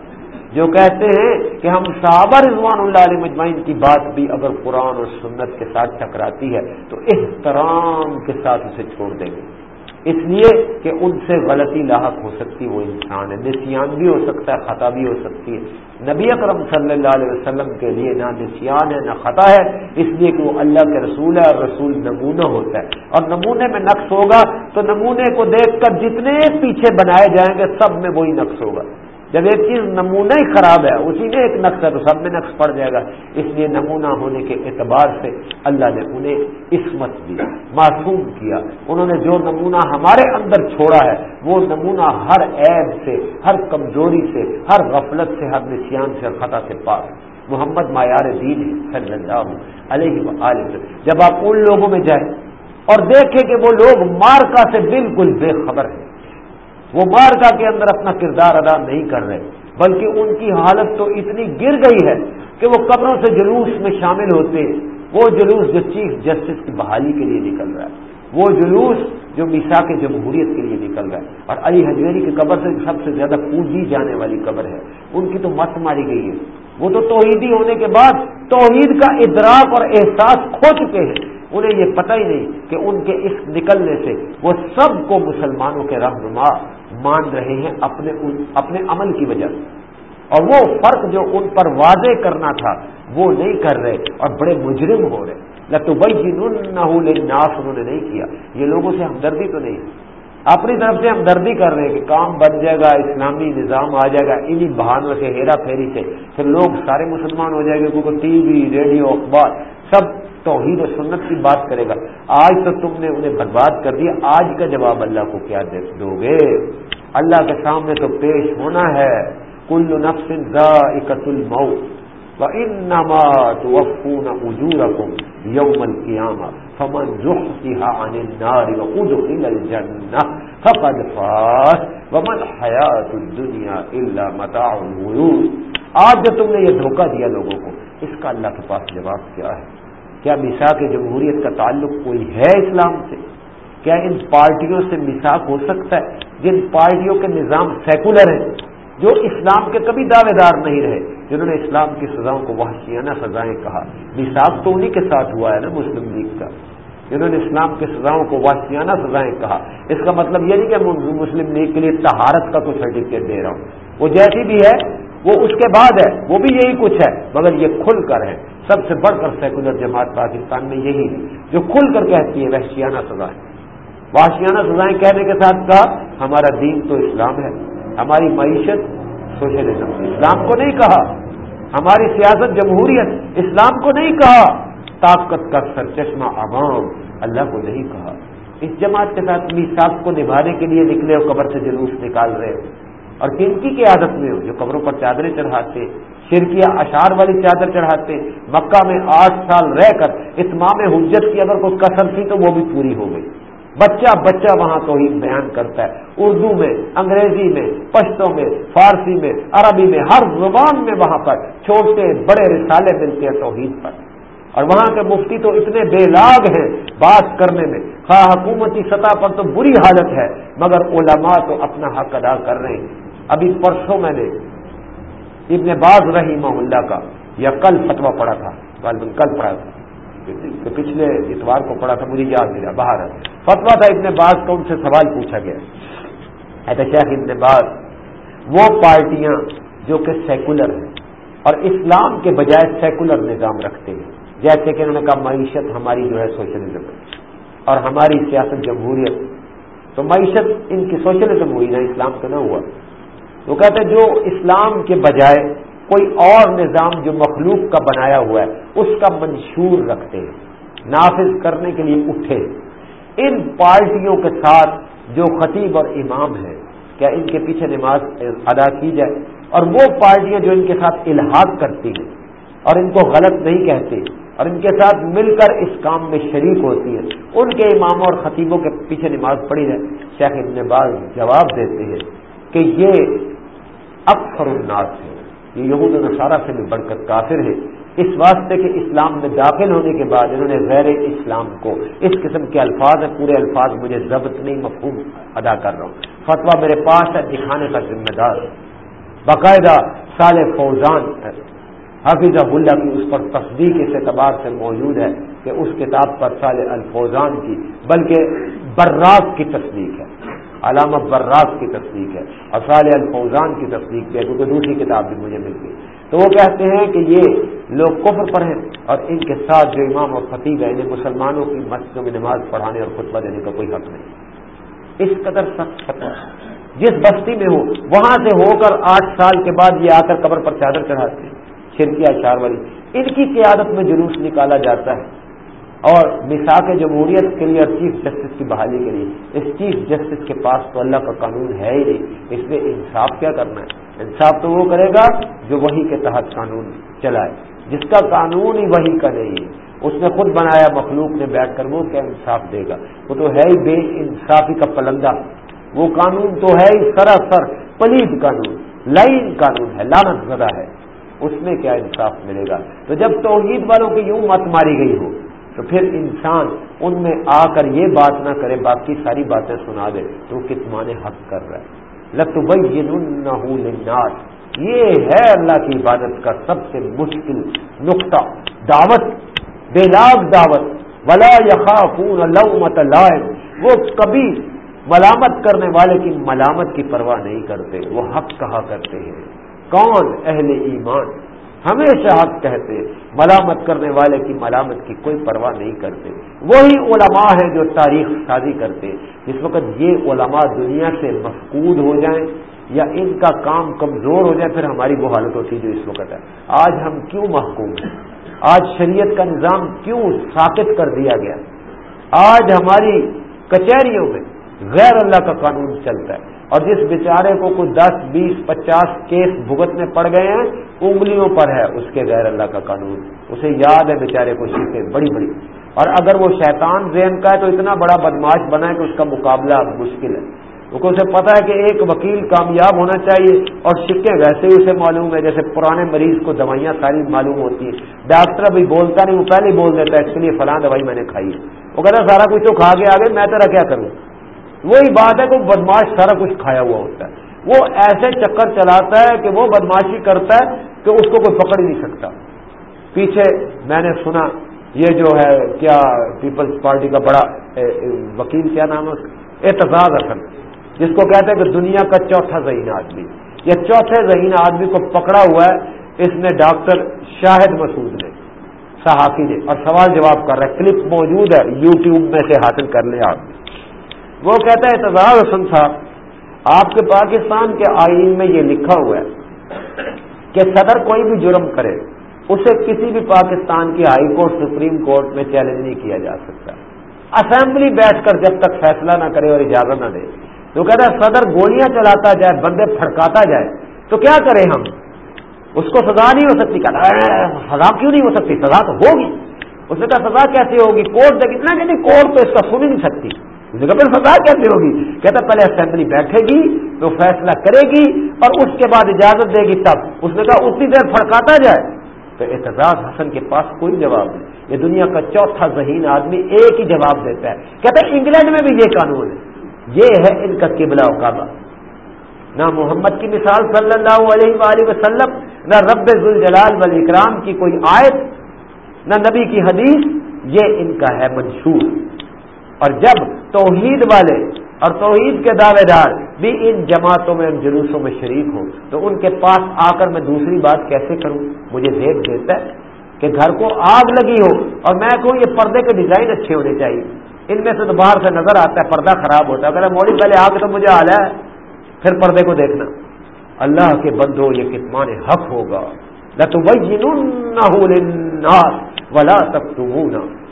جو کہتے ہیں کہ ہم صحابہ رضوان اللہ علیہ مجمعین کی بات بھی اگر قرآن اور سنت کے ساتھ ٹکراتی ہے، تو احترام کے ساتھ اسے چھوڑ دیں گے۔ اس لیے کہ ان سے غلطی لاحق ہو سکتی وہ انسان ہے نسیان بھی ہو سکتا ہے خطا بھی ہو سکتی ہے۔ نبی اکرم صلی اللہ علیہ وسلم کے لیے نہ نسیان ہے، نہ خطا ہے، اس لیے کہ وہ اللہ کے رسول ہے اور رسول نمونہ ہوتا ہے۔ اور نمونے میں نقص ہوگا تو نمونے کو دیکھ کر جتنے پیچھے بنائے جائیں گے، سب میں وہی نقص ہوگا۔ جب ایک چیز نمونہ ہی خراب ہے، اسی میں ایک نقص ہے تو سب میں نقص پڑ جائے گا۔ اس لیے نمونہ ہونے کے اعتبار سے اللہ نے انہیں عصمت دی، معصوم کیا۔ انہوں نے جو نمونہ ہمارے اندر چھوڑا ہے، وہ نمونہ ہر عیب سے، ہر کمزوری سے، ہر غفلت سے، ہر نسیان سے، ہر خطا سے پاک محمد معیار دین صلی اللہ علیہ علیہ جب آپ ان لوگوں میں جائیں اور دیکھیں کہ وہ لوگ مارکا سے بالکل بے خبر ہیں وہ مارکا کے اندر اپنا کردار ادا نہیں کر رہے، بلکہ ان کی حالت تو اتنی گر گئی ہے کہ وہ قبروں سے جلوس میں شامل ہوتے، وہ جلوس جو چیف جسٹس کی بحالی کے لیے نکل رہا ہے، وہ جلوس جو میسا کے جمہوریت کے لیے نکل رہا ہے۔ اور علی حجویری کی قبر سے سب سے زیادہ پوجی جانے والی قبر ہے۔ ان کی تو مت ماری گئی ہے۔ وہ تو توحیدی ہونے کے بعد توحید کا ادراک اور احساس کھو چکے ہیں۔ انہیں یہ پتہ ہی نہیں کہ ان کے اس نکلنے سے وہ سب کو مسلمانوں کے رہنما مان رہے ہیں اپنے اپنے عمل کی وجہ سے۔ اور وہ فرق جو ان پر واضح کرنا تھا، وہ نہیں کر رہے اور بڑے مجرم ہو رہے۔ لتو بھائی جنہوں نہ ناس انہوں نے نہیں کیا۔ یہ لوگوں سے ہمدردی تو نہیں۔ اپنی طرف سے ہمدردی کر رہے ہیں کہ کام بن جائے گا، اسلامی نظام آ جائے گا انہیں بہانوں سے، ہیرا پھیری سے۔ پھر لوگ سارے مسلمان ہو جائیں گے، کیونکہ ٹی وی، ریڈیو، اخبار سب توحید و سنت کی بات کرے گا۔ آج تو تم نے انہیں برباد کر دیا۔ آج کا جواب اللہ کو کیا دو گے؟ اللہ کے سامنے تو پیش ہونا ہے۔ کل نفس ذائقت الموت۔ وانما توفون اجوركم يوم القيامه فمن زحزح عن النار وادخل الجنه فقد فاز وما الحياه الدنيا الا متاع الغرور آج جو تم نے یہ دھوکہ دیا لوگوں کو اس کا اللہ کے پاس جواب کیا ہے؟ کیا مساق جمہوریت کا تعلق کوئی ہے اسلام سے؟ کیا ان پارٹیوں سے مساق ہو سکتا ہے؟ جن پارٹیوں کے نظام سیکولر ہیں، جو اسلام کے کبھی دعوے دار نہیں رہے، جنہوں نے اسلام کی سزاؤں کو وحشیانہ سزائیں کہا۔ مساق تو انہی کے ساتھ ہوا ہے نا مسلم لیگ کا، جنہوں نے اسلام کی سزاؤں کو وحشیانہ سزائیں کہا۔ اس کا مطلب یہ نہیں کہ مسلم لیگ کے لیے تہارت کا کوئی سرٹیفکیٹ دے رہا ہوں۔ وہ جیسی بھی ہے وہ اس کے بعد ہے، وہ بھی یہی کچھ ہے، مگر یہ کھل کر ہے۔ سب سے بڑھ کر سیکولر جماعت پاکستان میں یہی ہے، جو کھل کر کہتی ہے وحشیانہ سزائیں۔ وحشیانہ سزائیں کہنے کے ساتھ کہا، ہمارا دین تو اسلام ہے، ہماری معیشت سوشلزم اسلام کو نہیں کہا، ہماری سیاست جمہوریت اسلام کو نہیں کہا۔ طاقت کا سر چشمہ عوام اللہ کو نہیں کہا۔ اس جماعت کے ساتھ میساک کو نبھانے کے لیے نکلے ہو قبر سے جلوس نکال رہے ہو اور کنکی کی عادت میں ہو، جو قبروں پر چادریں چڑھاتے، شرکیہ اشار والی چادر چڑھاتے، مکہ میں آٹھ سال رہ کر اتمام حجت کی اگر کوئی کثر تھی تو وہ بھی پوری ہو گئی۔ بچہ بچہ وہاں توحید بیان کرتا ہے۔ اردو میں، انگریزی میں، پشتوں میں، فارسی میں، عربی میں، ہر زبان میں وہاں پر چھوٹے بڑے رسالے ملتے ہیں توحید پر۔ اور وہاں کے مفتی تو اتنے بے لاگ ہیں بات کرنے میں۔ خواہ حکومتی سطح پر تو بری حالت ہے، مگر علماء تو اپنا حق ادا کر رہے ہیں۔ ابھی پرسوں میں نے ابن باز رہی محلہ کا یا کل فتوا پڑا تھا کل پڑھا تھا۔ پچھلے اتوار کو پڑھا تھا، مجھے یاد نہیں رہا، باہر فتوا تھا ابن باز کا، ان سے سوال پوچھا گیا۔ ایسا شیخ ابن باز، وہ پارٹیاں جو کہ سیکولر ہیں اور اسلام کے بجائے سیکولر نظام رکھتے ہیں، جیسے کہ انہوں نے کہا، معیشت ہماری جو ہے سوشلزم ہے اور ہماری سیاست جمہوریت۔ تو معیشت ان کی سوشلزم ہوئی، نہ اسلام کا نہ ہوا۔ وہ کہتے ہیں جو اسلام کے بجائے کوئی اور نظام جو مخلوق کا بنایا ہوا ہے، اس کا منشور رکھتے ہیں، نافذ کرنے کے لیے اٹھے۔ ان پارٹیوں کے ساتھ جو خطیب اور امام ہیں، کیا ان کے پیچھے نماز ادا کی جائے؟ اور وہ پارٹیاں جو ان کے ساتھ الحاق کرتی ہیں، اور ان کو غلط نہیں کہتے اور ان کے ساتھ مل کر اس کام میں شریک ہوتی ہے ان کے اماموں اور خطیبوں کے پیچھے نماز پڑھی جائے۔ شیخ ابن باز جواب دیتے ہیں کہ یہ اکثر الناس ہے یہ یہود و نصارہ سے بھی بڑھ کر کافر ہے اس واسطے کہ اسلام میں داخل ہونے کے بعد انہوں نے غیر اسلام کو، اس قسم کے الفاظ ہیں، پورے الفاظ مجھے ضبط نہیں، مفہوم ادا کر رہا ہوں۔ فتویٰ میرے پاس ہے، دکھانے کا ذمہ دار۔ باقاعدہ سال فوزان حافظ اللہ کی اس پر تصدیق اس اعتبار سے موجود ہے کہ اس کتاب پر سال الفوزان کی، بلکہ براق کی تصدیق ہے۔ علامہ براق کی تصدیق ہے اور الفوزان کی تصدیق ہے، کیونکہ دوسری کتاب بھی مجھے مل گئی۔ تو وہ کہتے ہیں کہ یہ لوگ کفر پر ہیں اور ان کے ساتھ جو امام اور خطیب ہے انہیں مسلمانوں کی مسجدوں میں نماز پڑھانے اور خطبہ دینے کا کوئی حق نہیں۔ اس قدر سخت فتح۔ جس بستی میں ہو وہاں سے ہو کر آٹھ سال کے بعد یہ آ کر قبر پر چادر چڑھاتے ہیں، شرکیہ اشار والی۔ ان کی قیادت میں جلوس نکالا جاتا ہے۔ اور مساق جمہوریت کے لیے اور چیف جسٹس کی بحالی کے لیے۔ اس چیف جسٹس کے پاس تو اللہ کا قانون ہے ہی نہیں۔ اس میں انصاف کیا کرنا ہے؟ انصاف تو وہ کرے گا جو وہی کے تحت قانون چلائے۔ جس کا قانون ہی وہی کا نہیں ہے۔ اس نے خود بنایا مخلوق نے بیٹھ کر وہ کیا انصاف دے گا؟ وہ تو ہے ہی بے انصافی کا پلندہ وہ قانون تو ہے ہی سراسر پلید قانون۔ لائن قانون ہے لانت زدہ ہے۔ اس میں کیا انصاف ملے گا؟ تو جب توحید والوں کی یوں مت ماری گئی ہو تو پھر انسان ان میں آ کر یہ بات نہ کرے، باقی ساری باتیں سنا دے، تو کتمان حق کر رہا ہے۔ لت بھائی یہ ہے اللہ کی عبادت کا سب سے مشکل نقطہ۔ دعوت، بے لاگ دعوت۔ ولا یخافون لومت لائم۔ وہ کبھی ملامت کرنے والے کی ملامت کی پرواہ نہیں کرتے، وہ حق کہا کرتے ہیں۔ کون اہل ایمان؟ ہمیشہ حق کہتے، ملامت کرنے والے کی ملامت کی کوئی پرواہ نہیں کرتے۔ وہی علماء ہیں جو تاریخ شادی کرتے۔ جس وقت یہ علماء دنیا سے مفقود ہو جائیں یا ان کا کام کمزور ہو جائے پھر ہماری وہ حالت ہوتی جو اس وقت ہے۔ آج ہم کیوں محکوم ہیں؟ آج شریعت کا نظام کیوں ساکت کر دیا گیا؟ آج ہماری کچہریوں میں غیر اللہ کا قانون چلتا ہے۔ اور جس بیچارے کو کوئی دس، بیس، پچاس کیس بھگتنے پڑ گئے ہیں، انگلیوں پر ہے اس کے غیر اللہ کا قانون۔ اسے یاد ہے بیچارے کو شیخیں بڑی بڑی۔ اور اگر وہ شیطان ذہن کا ہے تو اتنا بڑا بدماش بنا ہے کہ اس کا مقابلہ مشکل ہے۔ کیونکہ اسے پتا ہے کہ ایک وکیل کامیاب ہونا چاہیے اور سکے ویسے ہی اسے معلوم ہے جیسے پرانے مریض کو دوائیاں ساری معلوم ہوتی ہیں۔ ڈاکٹر ابھی بولتا نہیں، وہ پہلے ہی بول دیتا ہے، اس کے لیے فلاں دوائی میں نے کھائی وہ کہتا سارا کچھ تو کھا کے آگے میں تیرا کیا کروں؟ وہی بات ہے کہ بدماش سارا کچھ کھایا ہوا ہوتا ہے۔ وہ ایسے چکر چلاتا ہے کہ وہ بدماشی کرتا ہے کہ اس کو کوئی پکڑ ہی نہیں سکتا۔ پیچھے میں نے سنا، یہ جو ہے، کیا پیپلز پارٹی کا بڑا وکیل کیا نام ہے اعتزاز حسن، جس کو کہتے ہیں کہ دنیا کا چوتھا ذہین آدمی۔ یہ چوتھے ذہین آدمی کو پکڑا ہوا ہے، اس نے ڈاکٹر شاہد مسعود نے، صحافی نے، اور سوال جواب کر رہا ہے۔ کلپ موجود ہے، یوٹیوب میں سے حاصل کر لیں آپ وہ کہتا ہے اعتزاز حسن صاحب، آپ کے پاکستان کے آئین میں یہ لکھا ہوا ہے کہ صدر کوئی بھی جرم کرے، اسے کسی بھی پاکستان کی ہائی کورٹ، سپریم کورٹ میں چیلنج نہیں کیا جا سکتا۔ اسمبلی بیٹھ کر جب تک فیصلہ نہ کرے اور اجازت نہ دے، تو کہتا ہے صدر گولیاں چلاتا جائے، بندے پھڑکاتا جائے، تو کیا کریں ہم؟ اس کو سزا نہیں ہو سکتی، کہتا سزا کیوں نہیں ہو سکتی؟ سزا تو ہوگی۔ اس نے کہا، سزا کیسے ہوگی؟ کورٹ دیکھ، اتنا کہ کورٹ تو اس کا سن ہی نہیں سکتی۔ پھر سزا کیسے ہوگی؟ کہتا، پہلے اسمبلی بیٹھے گی تو فیصلہ کرے گی اور اس کے بعد اجازت دے گی تب. اس نے کہا اتنی دیر پھڑکاتا جائے. تو اعتزاز حسن کے پاس کوئی جواب نہیں. یہ دنیا کا چوتھا ذہین آدمی ایک ہی جواب دیتا ہے. کہتا ہے انگلینڈ میں بھی یہ قانون ہے. یہ ہے ان کا قبلہ و کعبہ. نہ محمد کی مثال صلی اللہ علیہ وآلہ وسلم، نہ رب ذوالجلال والاکرام کی کوئی آیت، نہ نبی کی حدیث، یہ ان کا ہے منشور. اور جب توحید والے اور توحید کے دعوے دار بھی ان جماعتوں میں ان جلوسوں میں شریک ہوں تو ان کے پاس آ کر میں دوسری بات کیسے کروں؟ مجھے دیکھ دیتا ہے کہ گھر کو آگ لگی ہو اور میں کہوں یہ پردے کے ڈیزائن اچھے ہونے چاہیے۔ ان میں سے تو باہر سے نظر آتا ہے، پردہ خراب ہوتا ہے۔ اگر موڑی پہلے آگ تو مجھے آ ہے، پھر پردے کو دیکھنا۔ اللہ کے بندو، یہ کتمان حق ہوگا۔ نہ تو نہ ولا تک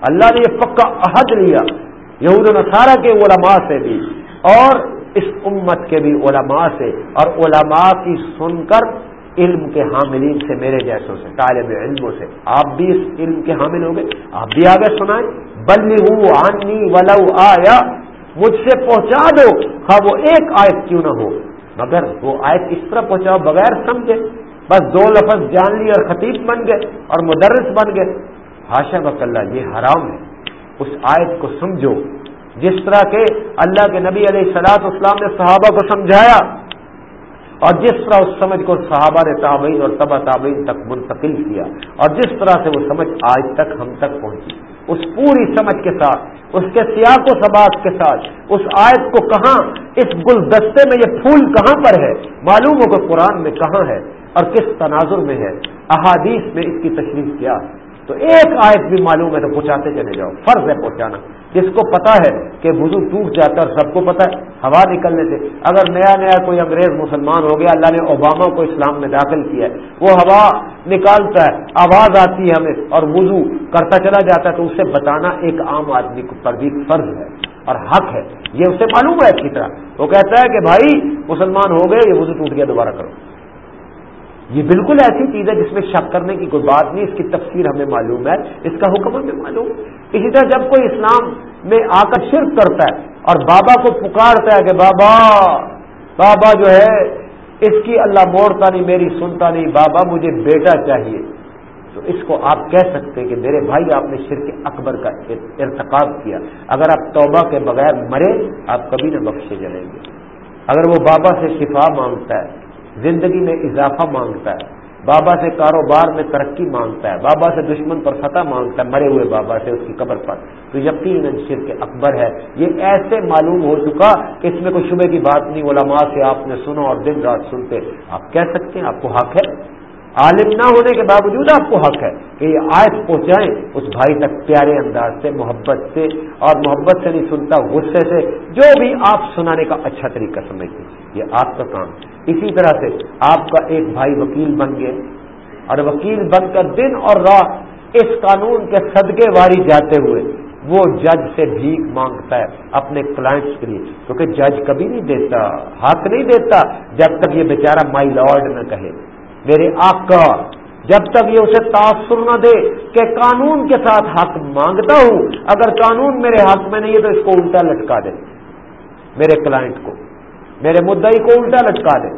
اللہ نے یہ پکا عہد لیا۔ یہود نصارہ کے علماء سے بھی اور اس امت کے بھی علماء سے اور علماء کی سن کر علم کے حاملین سے میرے جیسوں سے، طالب علموں سے۔ آپ بھی اس علم کے حامل ہو گئے آپ بھی آگے سنائیں۔ بلی ہوں آنی ولو آیا، مجھ سے پہنچا دو ہاں وہ ایک آیت کیوں نہ ہو۔ مگر وہ آیت اس طرح پہنچاؤ بغیر سمجھے۔ بس دو لفظ جان لی اور خطیب بن گئے اور مدرس بن گئے۔ ہاشا بک اللہ یہ حرام ہے۔ اس آیت کو سمجھو۔ جس طرح کے اللہ کے نبی علیہ سلاط اسلام نے صحابہ کو سمجھایا، اور جس طرح اس سمجھ کو صحابہ نے تابعین اور تبا تابعین تک منتقل کیا، اور جس طرح سے وہ سمجھ آج تک ہم تک پہنچی۔ اس پوری سمجھ کے ساتھ، اس کے سیاق و سباق کے ساتھ، اس آیت کو کہاں، اس گلدستے میں یہ پھول کہاں پر ہے؟ معلوم ہو کہ قرآن میں کہاں ہے اور کس تناظر میں ہے۔ احادیث میں اس کی تشریف کیا۔ تو ایک آیت بھی معلوم ہے تو پہنچاتے چلے جاؤ، فرض ہے پہنچانا۔ جس کو پتا ہے کہ وضو ٹوٹ جاتا ہے سب کو پتا ہے، ہوا نکلنے سے۔ اگر نیا نیا کوئی انگریز مسلمان ہو گیا، اللہ نے اوباما کو اسلام میں داخل کیا ہے، وہ ہوا نکالتا ہے، آواز آتی ہے ہمیں اور وضو کرتا چلا جاتا ہے، تو اسے بتانا ایک عام آدمی پر بھی فرض ہے اور حق ہے۔ یہ اسے معلوم ہے اچھی طرح۔ وہ کہتا ہے کہ بھائی، مسلمان ہو گئے، یہ وضو ٹوٹ گیا، دوبارہ کرو۔ یہ بالکل ایسی چیز ہے جس میں شک کرنے کی کوئی بات نہیں، اس کی تفسیر ہمیں معلوم ہے، اس کا حکم ہمیں معلوم۔ اسی طرح جب کوئی اسلام میں آ کر شرک کرتا ہے اور بابا کو پکارتا ہے کہ بابا بابا جو ہے، اس کی اللہ موڑتا نہیں، میری سنتا نہیں، بابا مجھے بیٹا چاہیے۔ تو اس کو آپ کہہ سکتے کہ میرے بھائی، آپ نے شرک اکبر کا ارتقاب کیا۔ اگر آپ توبہ کے بغیر مرے، آپ کبھی نہ بخشے جلیں گے۔ اگر وہ بابا سے شفا مانگتا ہے زندگی میں اضافہ مانگتا ہے، بابا سے کاروبار میں ترقی مانگتا ہے، بابا سے دشمن پر فتح مانگتا ہے، مرے ہوئے بابا سے اس کی قبر پر۔ تو یقیناً شرک اکبر ہے۔ یہ ایسے معلوم ہو چکا کہ اس میں کوئی شبہ کی بات نہیں، علماء سے آپ نے سنا اور دن رات سنتے۔ آپ کہہ سکتے ہیں آپ کو حق ہے؟ عالم نہ ہونے کے باوجود آپ کو حق ہے کہ یہ آیت پہنچائیں اس بھائی تک پیارے انداز سے، محبت سے اور محبت سے نہیں سنتا، غصے سے، جو بھی آپ سنانے کا اچھا طریقہ سمجھتے یہ آپ کا کام اسی طرح سے آپ کا ایک بھائی وکیل بن گیا اور وکیل بن کر دن اور رات اس قانون کے صدقے واری جاتے ہوئے وہ جج سے بھیک مانگتا ہے اپنے کلائنٹس کے لیے۔ کیونکہ جج کبھی نہیں دیتا، حق نہیں دیتا جب تک یہ بیچارہ مائی لارڈ نہ کہے۔ میرے آقا جب تک یہ اسے تاثر نہ دے کہ قانون کے ساتھ حق مانگتا ہوں، اگر قانون میرے حق میں نہیں ہے تو اس کو الٹا لٹکا دے۔ میرے کلائنٹ کو، میرے مدعی کو الٹا لٹکا دے۔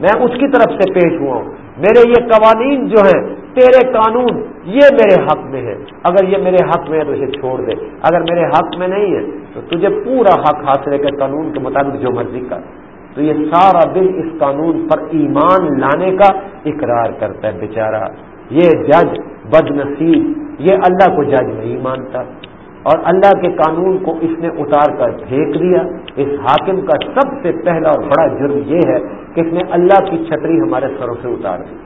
میں اس کی طرف سے پیش ہوا ہوں۔ میرے یہ قوانین جو ہیں، تیرے قانون، یہ میرے حق میں ہے اگر یہ میرے حق میں ہے تو اسے چھوڑ دے۔ اگر میرے حق میں نہیں ہے تو تجھے پورا حق حاصل ہے کہ قانون کے مطابق جو مرضی کر۔ تو یہ سارا دن اس قانون پر ایمان لانے کا اقرار کرتا ہے بیچارہ۔ یہ جج بد نصیب یہ اللہ کو جج نہیں مانتا۔ اور اللہ کے قانون کو اس نے اتار کر پھینک دیا۔ اس حاکم کا سب سے پہلا اور بڑا جرم یہ ہے کہ اس نے اللہ کی چھتری ہمارے سروں سے اتار دی۔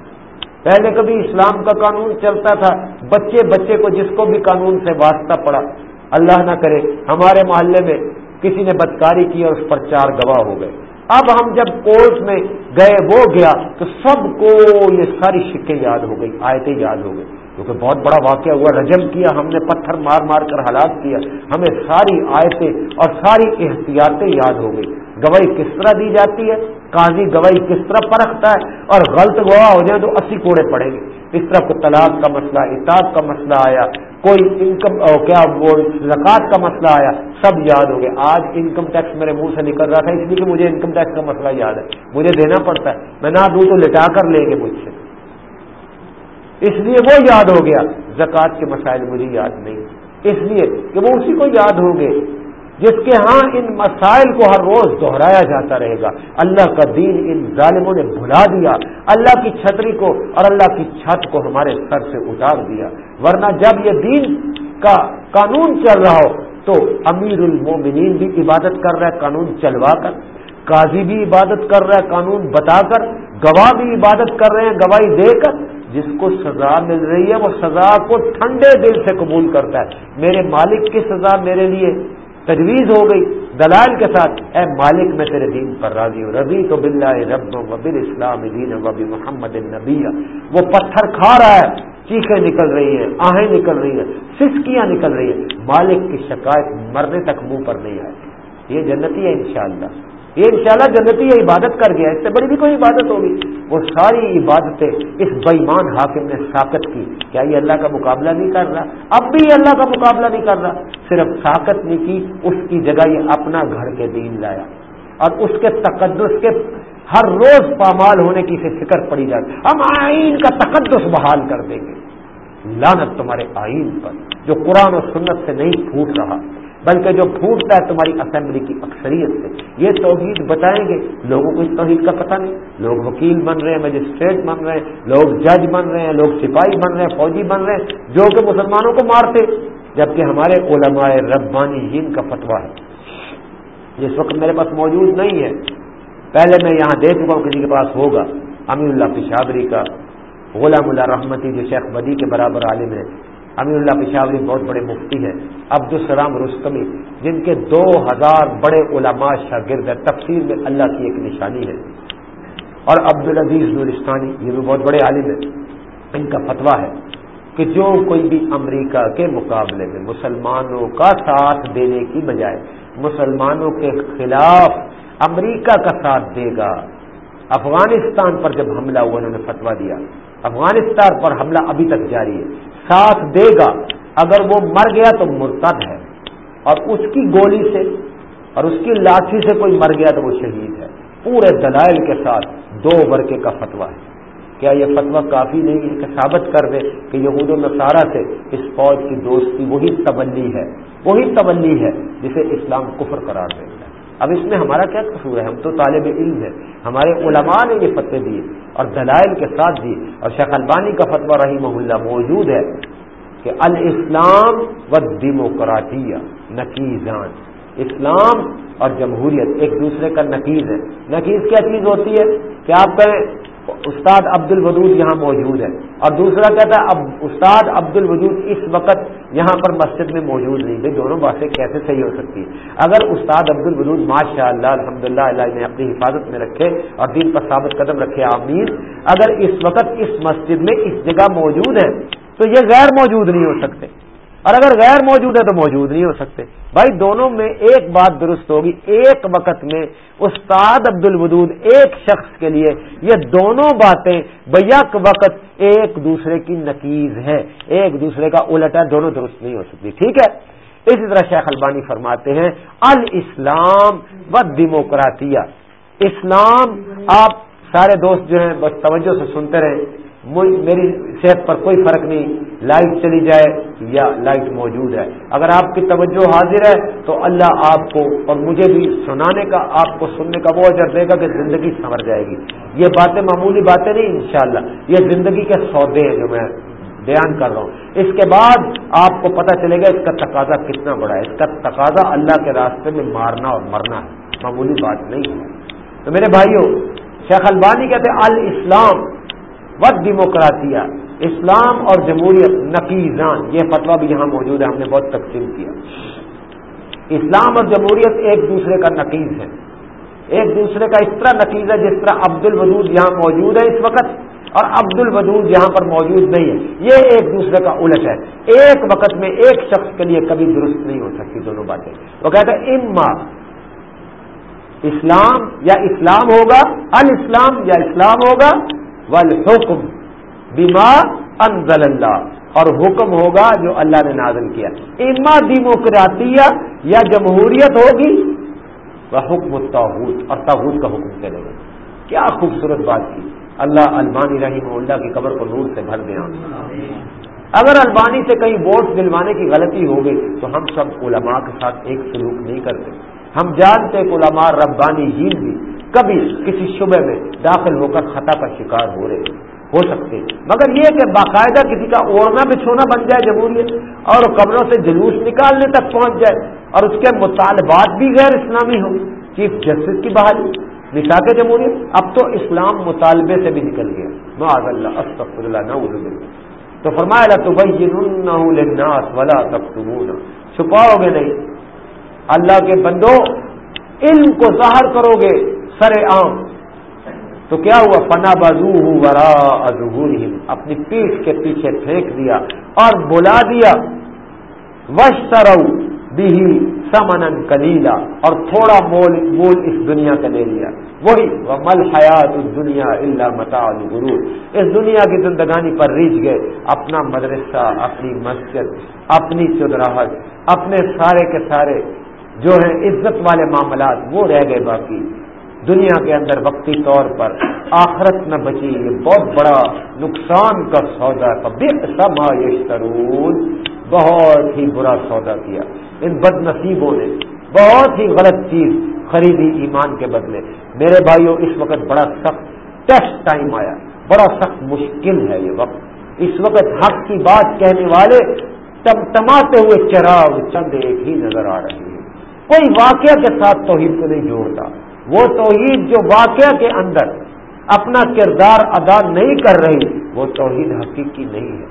پہلے کبھی اسلام کا قانون چلتا تھا، بچے بچے کو جس کو بھی قانون سے واسطہ پڑا۔ اللہ نہ کرے، ہمارے محلے میں کسی نے بدکاری کی اور اس پر چار گواہ ہو گئے۔ اب ہم جب کورٹ میں گئے، وہ گیا تو سب کو یہ ساری شکیں یاد ہو گئی، آیتیں یاد ہو گئی۔ کیونکہ بہت بڑا واقعہ ہوا، رجم کیا، ہم نے پتھر مار مار کر ہلاک کیا۔ ہمیں ساری آیتیں اور ساری احتیاطیں یاد ہو گئی۔ گواہی کس طرح دی جاتی ہے؟ قاضی گواہی کس طرح پرکھتا ہے؟ اور غلط گواہ ہو جائے تو اسی کوڑے پڑیں گے اس طرح کو طلاق کا مسئلہ اتاب کا مسئلہ آیا، کوئی انکم کیا وہ زکوٰۃ کا مسئلہ آیا، سب یاد ہو گیا آج انکم ٹیکس میرے منہ سے نکل رہا تھا، اس لیے کہ مجھے انکم ٹیکس کا مسئلہ یاد ہے۔ مجھے دینا پڑتا ہے۔ میں نہ دوں تو لٹا کر لیں گے مجھ سے۔ اس لیے وہ یاد ہو گیا۔ زکوٰۃ کے مسائل مجھے یاد نہیں۔ اس لیے کہ وہ اسی کو یاد ہو گئے جس کے ہاں ان مسائل کو ہر روز دہرایا جاتا رہے گا۔ اللہ کا دین ان ظالموں نے بھلا دیا۔ اللہ کی چھتری کو اور اللہ کی چھت کو ہمارے سر سے اتار دیا۔ ورنہ جب یہ دین کا قانون چل رہا ہو تو امیر المومنین بھی عبادت کر رہا ہے قانون چلوا کر۔ قاضی بھی عبادت کر رہا ہے قانون بتا کر۔ گواہ بھی عبادت کر رہے ہیں، گواہی دے کر۔ جس کو سزا مل رہی ہے، وہ سزا کو ٹھنڈے دل سے قبول کرتا ہے۔ میرے مالک کی سزا میرے لیے تجویز ہو گئی دلال کے ساتھ، اے مالک میں تیرے دین پر راضی ہوں۔ رضی تو بلّہ رب و بل اسلام دین وبی محمد نبی وہ پتھر کھا رہا ہے، چیخیں نکل رہی ہیں، آہیں نکل رہی ہیں، سسکیاں نکل رہی ہیں۔ مالک کی شکایت مرنے تک منہ پر نہیں آئے۔ یہ جنتی ہے انشاءاللہ۔ یہ انشاءاللہ جنتی یہ عبادت کر گیا اس سے بڑی بھی کوئی عبادت ہوگی۔ وہ ساری عبادتیں اس بےمان حاکم نے ساکت کی۔ کیا یہ اللہ کا مقابلہ نہیں کر رہا؟ اب بھی یہ اللہ کا مقابلہ نہیں کر رہا۔ صرف ساکت نہیں کی، اس کی جگہ یہ اپنا گھر کے دین لایا۔ اور اس کے تقدس کے ہر روز پامال ہونے کی اسے فکر پڑی جاتی ہم آئین کا تقدس بحال کر دیں گے۔ لانت تمہارے آئین پر، جو قرآن و سنت سے نہیں پھوٹ رہا۔ بلکہ جو پھوٹتا ہے تمہاری اسمبلی کی اکثریت سے، یہ توحید بتائیں گے، لوگوں کو اس توحید کا پتہ نہیں۔ لوگ وکیل بن رہے ہیں مجسٹریٹ بن رہے ہیں، لوگ جج بن رہے ہیں، لوگ سپاہی بن رہے ہیں، فوجی بن رہے ہیں، جو کہ مسلمانوں کو مارتے۔ جبکہ ہمارے علماء ربانی ہند کا فتویٰ ہے۔ جس وقت میرے پاس موجود نہیں ہے، پہلے میں یہاں دے چکا ہوں، کسی کے پاس ہوگا۔ امین اللہ پشابری کا غلام اللہ رحمتی جو شیخ بدی کے برابر عالم ہے امین اللہ پشاوری بہت بڑے مفتی ہیں، عبد السلام رستمی، جن کے دو ہزار بڑے علماء شاگرد ہیں، تفسیر میں اللہ کی ایک نشانی ہے۔ اور عبد العزیز نورستانی، یہ بھی بہت بڑے عالم ہیں، ان کا فتویٰ ہے کہ جو کوئی بھی امریکہ کے مقابلے میں مسلمانوں کا ساتھ دینے کی بجائے مسلمانوں کے خلاف امریکہ کا ساتھ دے گا، افغانستان پر جب حملہ ہوا، انہوں نے فتوا دیا۔ افغانستان پر حملہ ابھی تک جاری ہے۔ ساتھ دے گا۔ اگر وہ مر گیا تو مرتد ہے۔ اور اس کی گولی سے اور اس کی لاٹھی سے کوئی مر گیا تو وہ شہید ہے۔ پورے دلائل کے ساتھ دو برقے کا فتویٰ ہے۔ کیا یہ فتویٰ کافی نہیں ہے کہ ثابت کر دے کہ یہود و نصارہ سے اس فوج کی دوستی وہی تبلی ہے، وہی تبلی ہے جسے اسلام کفر قرار دے گا اب اس میں ہمارا کیا قصور ہے؟ ہم تو طالب علم ہے ہمارے علماء نے یہ فتح دیے اور دلائل کے ساتھ دیے۔ اور شیخ البانی کا فتویٰ رحیم اللہ موجود ہے کہ الاسلام و ڈیموکراٹیہ نقیزان۔ اسلام اور جمہوریت ایک دوسرے کا نقیز ہے نقیز کیا چیز ہوتی ہے؟ کہ آپ کہیں استاد عبد الودود یہاں موجود ہے۔ اور دوسرا کہتا ہے، اب استاد عبد الودود اس وقت یہاں پر مسجد میں موجود نہیں بھائی دونوں باتیں کیسے صحیح ہو سکتی؟ ہیں اگر استاد عبد الودود ماشاء اللہ الحمد للہ اللہ نے اپنی حفاظت میں رکھے اور دین پر ثابت قدم رکھے، آمین۔ اگر اس وقت اس مسجد میں اس جگہ موجود ہے، تو یہ غیر موجود نہیں ہو سکتے۔ اور اگر غیر موجود ہے تو موجود نہیں ہو سکتے۔ بھائی، دونوں میں ایک بات درست ہوگی۔ ایک وقت میں استاد عبد الودود ایک شخص کے لیے یہ دونوں باتیں بیک وقت ایک دوسرے کی نقیز ہے ایک دوسرے کا الٹ ہے، دونوں درست نہیں ہو سکتی۔ ٹھیک ہے؟ اسی طرح شیخ البانی فرماتے ہیں، الاسلام و ڈیموکراتیا اسلام، آپ سارے دوست جو ہیں، بس توجہ سے سنتے رہیں۔ میری صحت پر کوئی فرق نہیں، لائٹ چلی جائے یا لائٹ موجود ہے۔ اگر آپ کی توجہ حاضر ہے تو اللہ آپ کو اور مجھے بھی سنانے کا، آپ کو سننے کا وہ اجر دے گا کہ زندگی سنور جائے گی۔ یہ باتیں معمولی باتیں نہیں، انشاءاللہ۔ یہ زندگی کے سودے ہیں جو میں بیان کر رہا ہوں۔ اس کے بعد آپ کو پتہ چلے گا اس کا تقاضا کتنا بڑا ہے۔ اس کا تقاضا اللہ کے راستے میں مارنا اور مرنا ہے۔ معمولی بات نہیں ہے۔ تو میرے بھائیوں، شیخ البانی کہتے ہیں، الاسلام ود ڈیموکراتیا اسلام اور جمہوریت نقیزان یہ فتویٰ بھی یہاں موجود ہے، ہم نے بہت تقسیم کیا۔ اسلام اور جمہوریت ایک دوسرے کا نقیز ہے۔ ایک دوسرے کا اس طرح نقیز ہے جس طرح عبد الودود یہاں موجود ہے اس وقت، اور عبد الودود یہاں پر موجود نہیں ہے۔ یہ ایک دوسرے کا الٹ ہے۔ ایک وقت میں ایک شخص کے لیے کبھی درست نہیں ہو سکتی دونوں باتیں۔ وہ کہتے ہیں، اما، اسلام یا اسلام ہوگا، الاسلام یا اسلام ہوگا والحکم بما انزل اللہ۔ اور حکم ہوگا جو اللہ نے نازل کیا۔ اما ڈیموکریاتیا یا جمہوریت ہوگی وہ حکم تاحود اور تاحود کا حکم چلے گا۔ کیا خوبصورت بات کی۔ اللہ البانی رحیم اللہ کی قبر کو نور سے بھر دیا اگر البانی سے کہیں ووٹ دلوانے کی غلطی ہو گئی، تو ہم سب علماء کے ساتھ ایک سلوک نہیں کرتے۔ ہم جانتے علماء ربانی ہی بھی۔ کبھی کسی شبے میں داخل ہو کر خطا کا شکار ہو رہے ہو سکتے مگر یہ کہ باقاعدہ کسی کا اوڑھنا بچھونا بن جائے جمہوریت اور قبروں سے جلوس نکالنے تک پہنچ جائے اور اس کے مطالبات بھی غیر اسلامی ہوں۔ چیف جسٹس کی بحالی نکا کے جمہوریت۔ اب تو اسلام مطالبے سے بھی نکل گیا۔ معاذ اللہ استغفر اللہ نہ تو فرمایا تو بھائی ولا تک چھپاؤ گے نہیں۔ اللہ کے بندو، علم کو ظاہر کرو گے۔ سر عام۔ تو کیا ہوا؟ فنا بازو ورا ظہور اپنی پیٹھ کے پیچھے پھینک دیا اور بلا دیا۔ وش سرو بھی سمن کلیلا اور تھوڑا مول مول اس دنیا کا لے لیا۔ وہی وہ مل حیات اس دنیا اللہ متا غرور اس دنیا کی زندگانی پر ریچ گئے۔ اپنا مدرسہ، اپنی مسجد، اپنی چدراہٹ اپنے سارے کے سارے جو ہیں عزت والے معاملات، وہ رہ گئے باقی۔ دنیا کے اندر وقتی طور پر آخرت میں بچی، یہ بہت بڑا نقصان کا سودا سما یشترون، بہت ہی برا سودا کیا۔ ان بد نصیبوں نے بہت ہی غلط چیز خریدی ایمان کے بدلے۔ میرے بھائیوں اس وقت بڑا سخت ٹیسٹ ٹائم آیا۔ بڑا سخت مشکل ہے یہ وقت۔ اس وقت حق کی بات کہنے والے ٹمٹماتے ہوئے چراغ چند ایک ہی نظر آ رہے ہیں۔ کوئی واقعہ کے ساتھ توحید کو نہیں جوڑتا۔ وہ توحید جو واقعہ کے اندر اپنا کردار ادا نہیں کر رہی، وہ توحید حقیقی نہیں ہے۔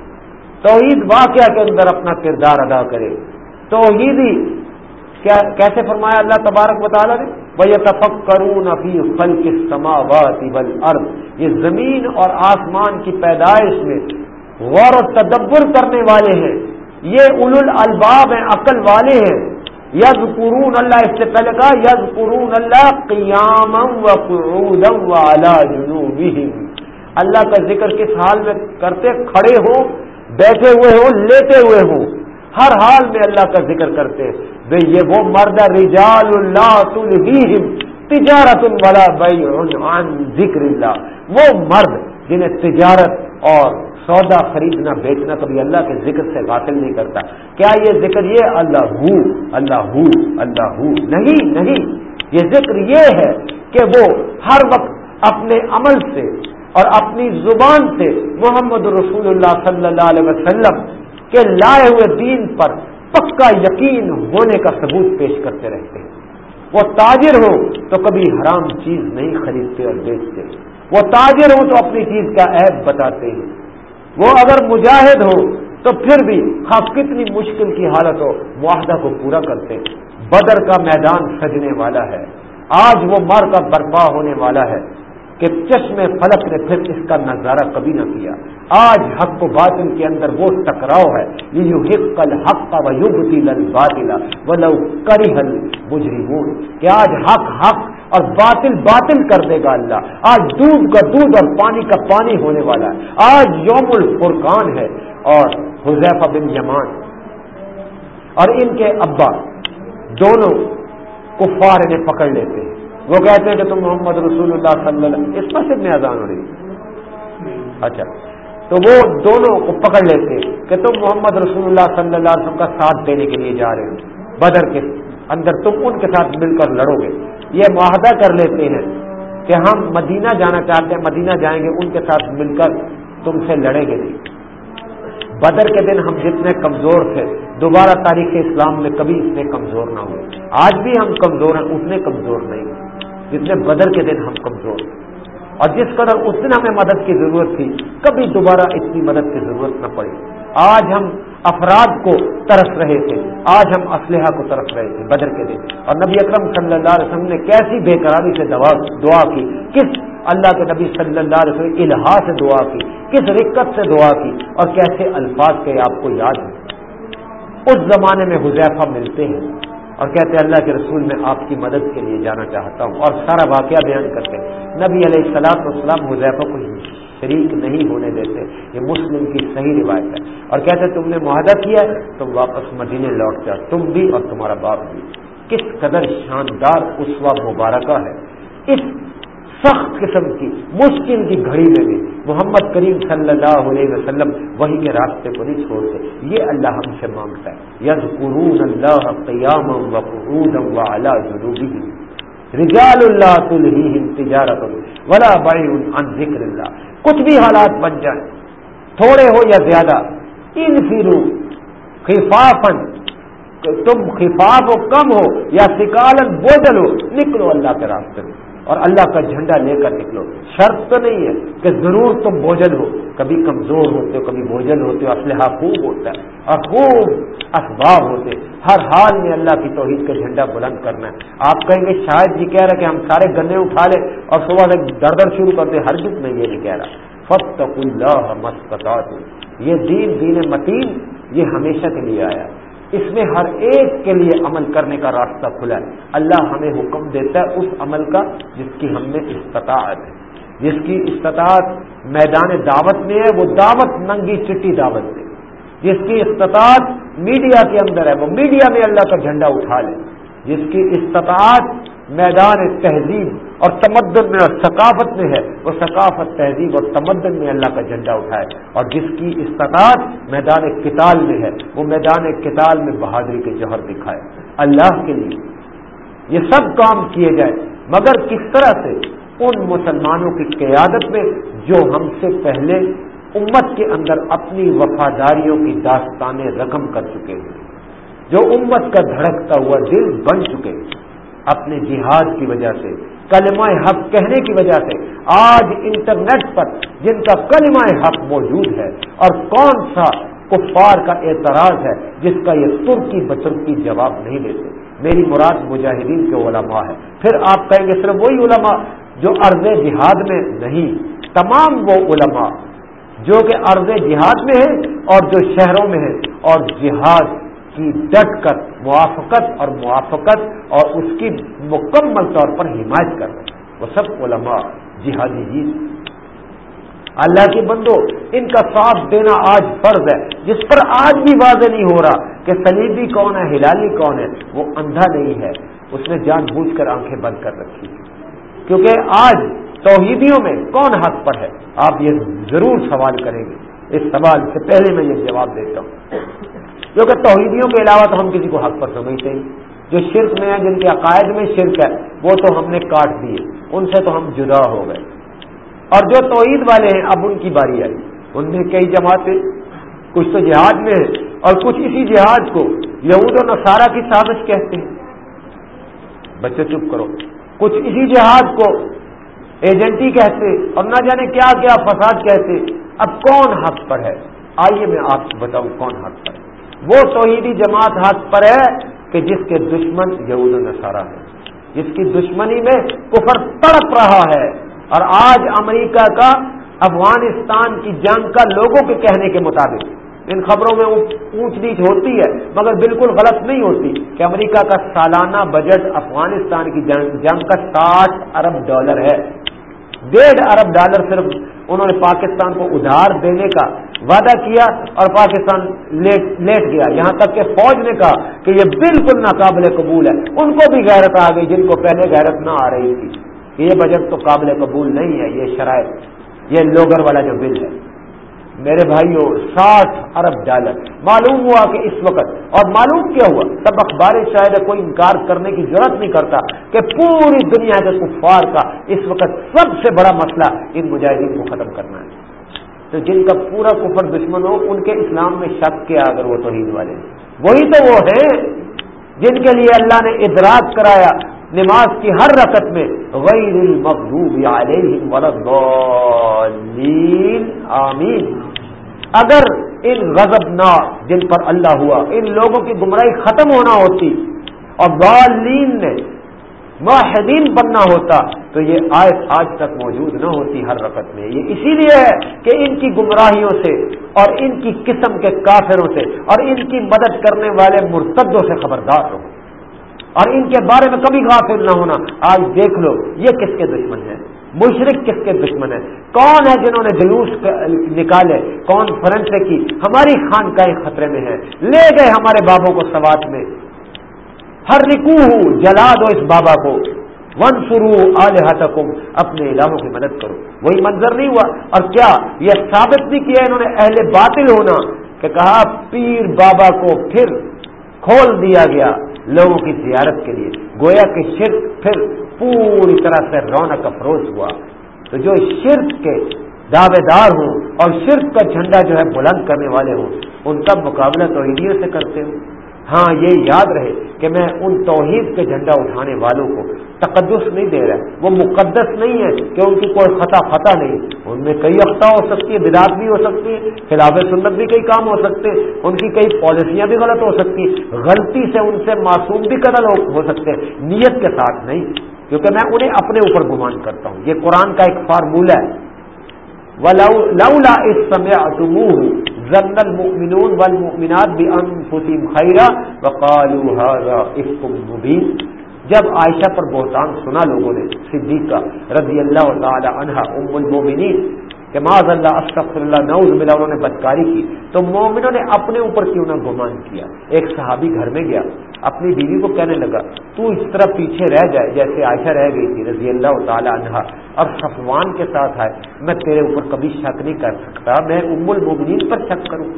توحید واقعہ کے اندر اپنا کردار ادا کرے۔ توحیدی کیسے فرمایا اللہ تبارک بطالہ نے؟ وہ یہ تفق کروں نفی فل کے سما یہ زمین اور آسمان کی پیدائش میں غور و تدبر کرنے والے ہیں۔ یہ اول الباب ہیں، عقل والے ہیں۔ یز قرون اللہ اس سے پہلے کہا یز قرون اللہ قیام و اللہ کا ذکر کس حال میں کرتے کھڑے ہو، بیٹھے ہوئے ہو لیتے ہوئے ہوں ہر حال میں اللہ کا ذکر کرتے۔ بے یہ وہ مرد رجال اللہ تلہیہم تجارت والا عن ذکر اللہ۔ وہ مرد جنہیں تجارت اور سودا خریدنا، بیچنا کبھی اللہ کے ذکر سے غافل نہیں کرتا۔ کیا یہ ذکر یہ اللہ ہو اللہ ہو اللہ ہو؟ نہیں نہیں۔ یہ ذکر یہ ہے کہ وہ ہر وقت اپنے عمل سے اور اپنی زبان سے محمد رسول اللہ صلی اللہ علیہ وسلم کے لائے ہوئے دین پر پکا یقین ہونے کا ثبوت پیش کرتے رہتے ہیں۔ وہ تاجر ہو تو کبھی حرام چیز نہیں خریدتے اور بیچتے۔ وہ تاجر ہو تو اپنی چیز کا عیب بتاتے ہیں۔ وہ اگر مجاہد ہو تو پھر بھی خاص کتنی مشکل کی حالت ہو، معاہدہ کو پورا کرتے بدر کا میدان سجنے والا ہے۔ آج وہ مر کا برپا ہونے والا ہے۔ کہ چشم فلک نے پھر اس کا نظارہ کبھی نہ کیا۔ آج حق و باطل کے اندر وہ ٹکراؤ ہے۔ یہ کل حق کا وہ لل باطلا وہ لو کری حل بجری کہ آج حق حق اور باطل باطل کر دے گا اللہ۔ آج دودھ کا دودھ اور پانی کا پانی ہونے والا ہے۔ آج یوم الفرقان ہے اور حذیفہ بن یمان اور ان کے ابا دونوں کفار انہیں پکڑ لیتے ہیں۔ وہ کہتے ہیں کہ تم محمد رسول اللہ صلی اللہ علیہ وسلم، اس مسجد میں اذان ہو رہی اچھا۔ تو وہ دونوں کو پکڑ لیتے کہ تم محمد رسول اللہ صلی اللہ علیہ وسلم کا ساتھ دینے کے لیے جا رہے ہو۔ بدر کے اندر تم ان کے ساتھ مل کر لڑو گے۔ یہ معاہدہ کر لیتے ہیں کہ ہم مدینہ جانا چاہتے ہیں، مدینہ جائیں گے، ان کے ساتھ مل کر تم سے لڑیں گے۔ نہیں بدر کے دن ہم جتنے کمزور تھے، دوبارہ تاریخ اسلام میں کبھی اتنے کمزور نہ ہوئے۔ آج بھی ہم کمزور ہیں، اتنے کمزور نہیں۔ جتنے بدر کے دن ہم کمزور اور جس قدر اس دن ہمیں مدد کی ضرورت تھی، کبھی دوبارہ اتنی مدد کی ضرورت نہ پڑی۔ آج ہم افراد کو ترس رہے تھے، آج ہم اسلحہ کو ترس رہے تھے بدر کے دن۔ اور نبی اکرم صلی اللہ علیہ وسلم نے کیسی بے قراری سے دعا کی، کس اللہ کے نبی صلی اللہ علیہ وسلم الہا سے دعا کی، کس رکت سے دعا کی، اور کیسے الفاظ کے آپ کو یاد ہیں۔ اس زمانے میں حذیفہ ملتے ہیں۔ اور کہتے ہیں اللہ کے رسول میں آپ کی مدد کے لیے جانا چاہتا ہوں اور سارا واقعہ بیان کرتے ہیں۔ نبی علیہ السلام والسلام حذیفہ کو شریک نہیں ہونے دیتے۔ یہ مسلم کی صحیح روایت ہے۔ اور کہتے تم نے معاہدہ کیا ہے، تم واپس مدینے لوٹ جاؤ۔ تم بھی اور تمہارا باپ بھی۔ کس قدر شاندار اسوا مبارکہ ہے۔ اس سخت قسم کی، مشکل کی گھڑی میں بھی۔ محمد کریم صلی اللہ علیہ وسلم وہی کے راستے کو نہیں چھوڑتے۔ یہ اللہ ہم سے مانگتا ہے۔ یز قرون اللہ قیام و اعلیٰ جنوبی رجال اللہ تلہم تجارت ولا عن ذکر اللہ۔ کچھ بھی حالات بن جائیں، تھوڑے ہو یا زیادہ، ان فرو خفافن تم خفاف ہو، کم ہو یا سکالن بوجل ہو، نکلو اللہ کے راستے میں۔ اور اللہ کا جھنڈا لے کر نکلو۔ شرط تو نہیں ہے کہ ضرور تم بوجھل ہو۔ کبھی کمزور ہوتے ہو، کبھی بوجھل ہوتے ہو، اسلحہ خوب ہوتا ہے اور خوب اسباب ہوتے ہر حال میں اللہ کی توحید کا جھنڈا بلند کرنا ہے۔ آپ کہیں گے، شاید جی کہہ رہا کہ ہم سارے گنے اٹھا لیں اور صبح سے در در شروع کرتے ہر جس میں یہ نہیں کہہ رہا۔ فتق اللہ مست یہ دین دین متین، یہ ہمیشہ کے لیے آیا اس میں ہر ایک کے لیے عمل کرنے کا راستہ کھلا ہے۔ اللہ ہمیں حکم دیتا ہے اس عمل کا جس کی ہم میں استطاعت ہے۔ جس کی استطاعت میدان دعوت میں ہے، وہ دعوت ننگی چٹی دعوت دے جس کی استطاعت میڈیا کے اندر ہے، وہ میڈیا میں اللہ کا جھنڈا اٹھا لے۔ جس کی استطاعت میدان تہذیب اور تمدن میں اور ثقافت میں ہے۔ وہ ثقافت، تہذیب اور تمدن میں اللہ کا جھنڈا اٹھائے اور جس کی استطاعت میدان کتال میں ہے، وہ میدان کتال میں بہادری کے جوہر دکھائے اللہ کے لیے یہ سب کام کیے جائے مگر کس طرح سے؟ ان مسلمانوں کی قیادت میں جو ہم سے پہلے امت کے اندر اپنی وفاداریوں کی داستانیں رقم کر چکے ہیں۔ جو امت کا دھڑکتا ہوا دل بن چکے اپنے جہاد کی وجہ سے، کلمہ حق کہنے کی وجہ سے۔ آج انٹرنیٹ پر جن کا کلمہ حق موجود ہے، اور کون سا کفار کا اعتراض ہے، جس کا یہ ترکی بترکی جواب نہیں دیتے۔ میری مراد مجاہدین کے علماء ہے پھر آپ کہیں گے، صرف وہی علماء جو عرض جہاد میں نہیں، تمام وہ علماء جو کہ عرض جہاد میں ہیں اور جو شہروں میں ہیں اور جہاد کی ڈٹ کر موافقت اور موافقت اور اس کی مکمل طور پر حمایت کر رہے ہیں وہ سب علماء، جہادی جی۔ اللہ کے بندو، ان کا ساتھ دینا آج فرض ہے۔ جس پر آج بھی واضح نہیں ہو رہا کہ سلیبی کون ہے، ہلالی کون ہے، وہ اندھا نہیں ہے۔ اس نے جان بوجھ کر آنکھیں بند کر رکھی۔ کیونکہ آج توحیدیوں میں کون حق پر ہے؟ آپ یہ ضرور سوال کریں گے۔ اس سوال سے پہلے میں یہ جواب دیتا ہوں۔ کیونکہ توحیدیوں کے علاوہ تو ہم کسی کو حق پر سمجھتے ہی جو شرک میں ہیں جن کے عقائد میں شرک ہے، وہ تو ہم نے کاٹ دیے۔ ان سے تو ہم جدا ہو گئے۔ اور جو توحید والے ہیں، اب ان کی باری آئی۔ ان میں کئی جماعتیں، کچھ تو جہاد میں ہیں، اور کچھ اسی جہاد کو یہود و نصارہ کی سازش کہتے ہیں۔ بچے چپ کرو۔ کچھ اسی جہاد کو ایجنٹی کہتے اور نہ جانے کیا کیا فساد کہتے اب کون حق پر ہے؟ آئیے میں آپ کو بتاؤں کون حق پر ہے۔ وہ توحیدی جماعت حق پر ہے کہ جس کے دشمن یہود و نصارہ ہے جس کی دشمنی میں کفر تڑپ رہا ہے۔ اور آج امریکہ کا، افغانستان کی جنگ کا لوگوں کے کہنے کے مطابق۔ ان خبروں میں اونچ نیچ ہوتی ہے، مگر بالکل غلط نہیں ہوتی کہ امریکہ کا سالانہ بجٹ افغانستان کی جنگ کا ساٹھ ارب ڈالر ہے۔ ڈیڑھ ارب ڈالر صرف انہوں نے پاکستان کو ادھار دینے کا وعدہ کیا اور پاکستان لیٹ لیٹ گیا۔ یہاں تک کہ فوج نے کہا کہ یہ بالکل ناقابل قبول ہے۔ ان کو بھی غیرت آ گئی جن کو پہلے غیرت نہ آ رہی تھی۔ یہ بجٹ تو قابل قبول نہیں ہے، یہ شرائط، یہ لوگر والا جو بل ہے۔ میرے بھائیوں، ساٹھ ارب ڈالر۔ معلوم ہوا کہ اس وقت، اور معلوم کیا ہوا، سب اخبار شاید کوئی انکار کرنے کی ضرورت نہیں کرتا کہ پوری دنیا کے کفار کا اس وقت سب سے بڑا مسئلہ ان مجاہدین کو ختم کرنا ہے۔ تو جن کا پورا کفر دشمن ہو، ان کے اسلام میں شک کیا اگر وہ توحید والے۔ وہی تو وہ ہیں جن کے لیے اللہ نے ادراک کرایا نماز کی ہر رقط میں، غیر المغضوب علیہم الضالین، آمین۔ اگر ان غضب نہ جن پر اللہ ہوا، ان لوگوں کی گمراہی ختم ہونا ہوتی اور غالین نے معاہدین بننا ہوتا، تو یہ آیت آج تک موجود نہ ہوتی ہر رقط میں۔ یہ اسی لیے ہے کہ ان کی گمراہیوں سے اور ان کی قسم کے کافروں سے اور ان کی مدد کرنے والے مرتدوں سے خبردار رہو۔ اور ان کے بارے میں کبھی غافل نہ ہونا۔ آج دیکھ لو، یہ کس کے دشمن ہے مشرق کس کے دشمن ہے کون ہے جنہوں نے جلوس نکالے؟ کون فرنٹ کی؟ ہماری خان کا خطرے میں ہے۔ لے گئے ہمارے بابوں کو سوات میں۔ ہر رکو ہوں جلا دو اس بابا کو۔ ون سرو آلحتکم اپنے الہوں کی مدد کرو۔ وہی منظر نہیں ہوا۔ اور کیا یہ ثابت نہیں کیا انہوں نے اہل باطل ہونا کہ کہا پیر بابا کو پھر کھول دیا گیا لوگوں کی زیارت کے لیے۔ گویا کہ شرک پھر پوری طرح سے رونق افروز ہوا۔ تو جو شرک کے دعوے دار ہوں اور شرک کا جھنڈا جو ہے بلند کرنے والے ہوں، ان کا مقابلہ توحیدیوں سے کرتے ہوں۔ ہاں یہ یاد رہے کہ میں ان توحید کے جھنڈا اٹھانے والوں کو تقدس نہیں دے رہا، وہ مقدس نہیں ہے کہ ان کی کوئی خطا فتح نہیں۔ ان میں کئی اختہ ہو سکتی ہے بدعت بھی ہو سکتی ہے خلاف سنت بھی کئی کام ہو سکتے ہیں، ان کی کئی پالیسیاں بھی غلط ہو سکتی غلطی سے ان سے معصوم بھی قتل ہو سکتے ہیں، نیت کے ساتھ نہیں۔ کیونکہ میں انہیں اپنے اوپر گمان کرتا ہوں۔ یہ قرآن کا ایک فارمولہ ہے۔ المؤمنون والمؤمنات بانفسهم خیرا وقالوا هذا افك مبين۔ جب عائشہ پر بہتان سنا لوگوں نے، صدیقہ رضی اللہ تعالی عنہ ام المومنین کہ معاذ اللہ استغفر اللہ نعوذ باللہ، انہوں نے بدکاری کی۔ تو مومنوں نے اپنے اوپر کیوں نہ گمان کیا؟ ایک صحابی گھر میں گیا، اپنی بیوی کو کہنے لگا، تو اس طرح پیچھے رہ جائے، جیسے عائشہ رہ گئی تھی، رضی اللہ تعالی عنہ اور صفوان کے ساتھ آئے، میں تیرے اوپر کبھی شک نہیں کر سکتا، میں ام المومنین پر شک کروں۔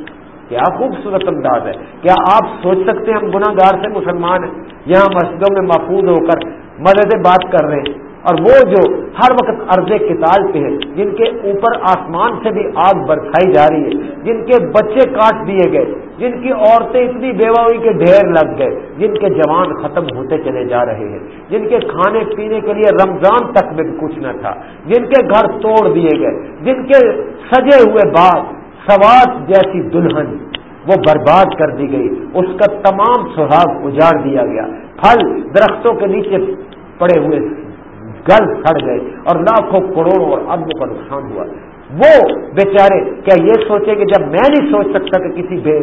کیا خوبصورت انداز ہے، کیا آپ سوچ سکتے ہیں ہم گناہ گار سے مسلمان ہیں؟ یہاں مسجدوں میں محفوظ ہو کر مدد بات کر رہے ہیں۔ اور وہ جو ہر وقت عرض کتال پہ ہیں جن کے اوپر آسمان سے بھی آگ برسائی جا رہی ہے، جن کے بچے کاٹ دیے گئے، جن کی عورتیں اتنی بیوہ ہوئی کے ڈھیر لگ گئے، جن کے جوان ختم ہوتے چلے جا رہے ہیں، جن کے کھانے پینے کے لیے رمضان تک میں کچھ نہ تھا، جن کے گھر توڑ دیے گئے، جن کے سجے ہوئے باغ، سوات جیسی دلہن وہ برباد کر دی گئی، اس کا تمام سہاگ اجاڑ دیا گیا، پھل درختوں کے نیچے پڑے ہوئے گل سڑ گئے اور لاکھوں کروڑوں اور اربوں کا نقصان ہوا۔ وہ بیچارے کیا یہ سوچے کہ جب میں نہیں سوچ سکتا کہ کسی بے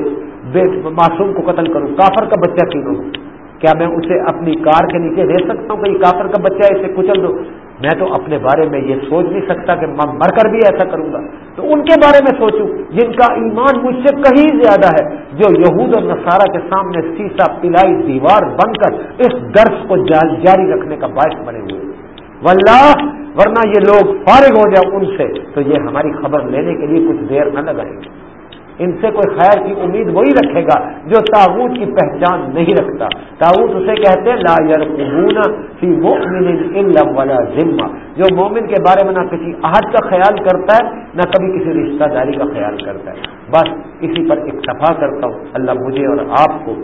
بے معصوم کو قتل کروں، کافر کا بچہ کیوں ہوں کیا میں اسے اپنی کار کے نیچے دے سکتا ہوں کہ یہ کافر کا بچہ اسے کچل دو؟ میں تو اپنے بارے میں یہ سوچ نہیں سکتا کہ میں مر کر بھی ایسا کروں گا۔ تو ان کے بارے میں سوچوں، جن کا ایمان مجھ سے کہیں زیادہ ہے، جو یہود اور نصارہ کے سامنے سیسا پلائی دیوار بن کر اس درس کو جاری رکھنے کا باعث بنے ہوئے۔ واللہ، ورنہ یہ لوگ فارغ ہو جائیں ان سے، تو یہ ہماری خبر لینے کے لیے کچھ دیر نہ لگائیں گے۔ ان سے کوئی خیر کی امید وہی رکھے گا جو تاغوت کی پہچان نہیں رکھتا۔ تاغوت اسے کہتے لا یرقبون فی مؤمن ولا ذمہ۔ جو مومن کے بارے میں نہ کسی عہد کا خیال کرتا ہے، نہ کبھی کسی رشتہ داری کا خیال کرتا ہے۔ بس اسی پر اکتفا کرتا ہوں۔ اللہ مجھے اور آپ کو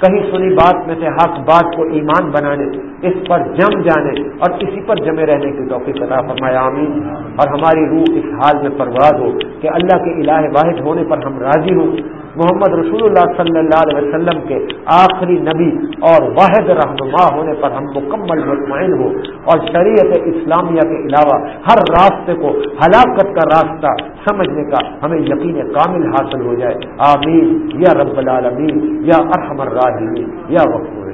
کہیں سنی بات میں سے حق بات کو ایمان بنانے، اس پر جم جانے اور اسی پر جمے رہنے کی توفیق عطا فرمایا آمین۔ اور ہماری روح اس حال میں پرواز ہو کہ اللہ کے الہ واحد ہونے پر ہم راضی ہوں۔ محمد رسول اللہ صلی اللہ علیہ وسلم کے آخری نبی اور واحد رہنما ہونے پر ہم مکمل مطمئن ہو اور شریعت اسلامیہ کے علاوہ ہر راستے کو ہلاکت کا راستہ سمجھنے کا ہمیں یقین کامل حاصل ہو جائے۔ آمین۔ یا رب العالمین۔ یا ارحم الراحمین۔ یا وقت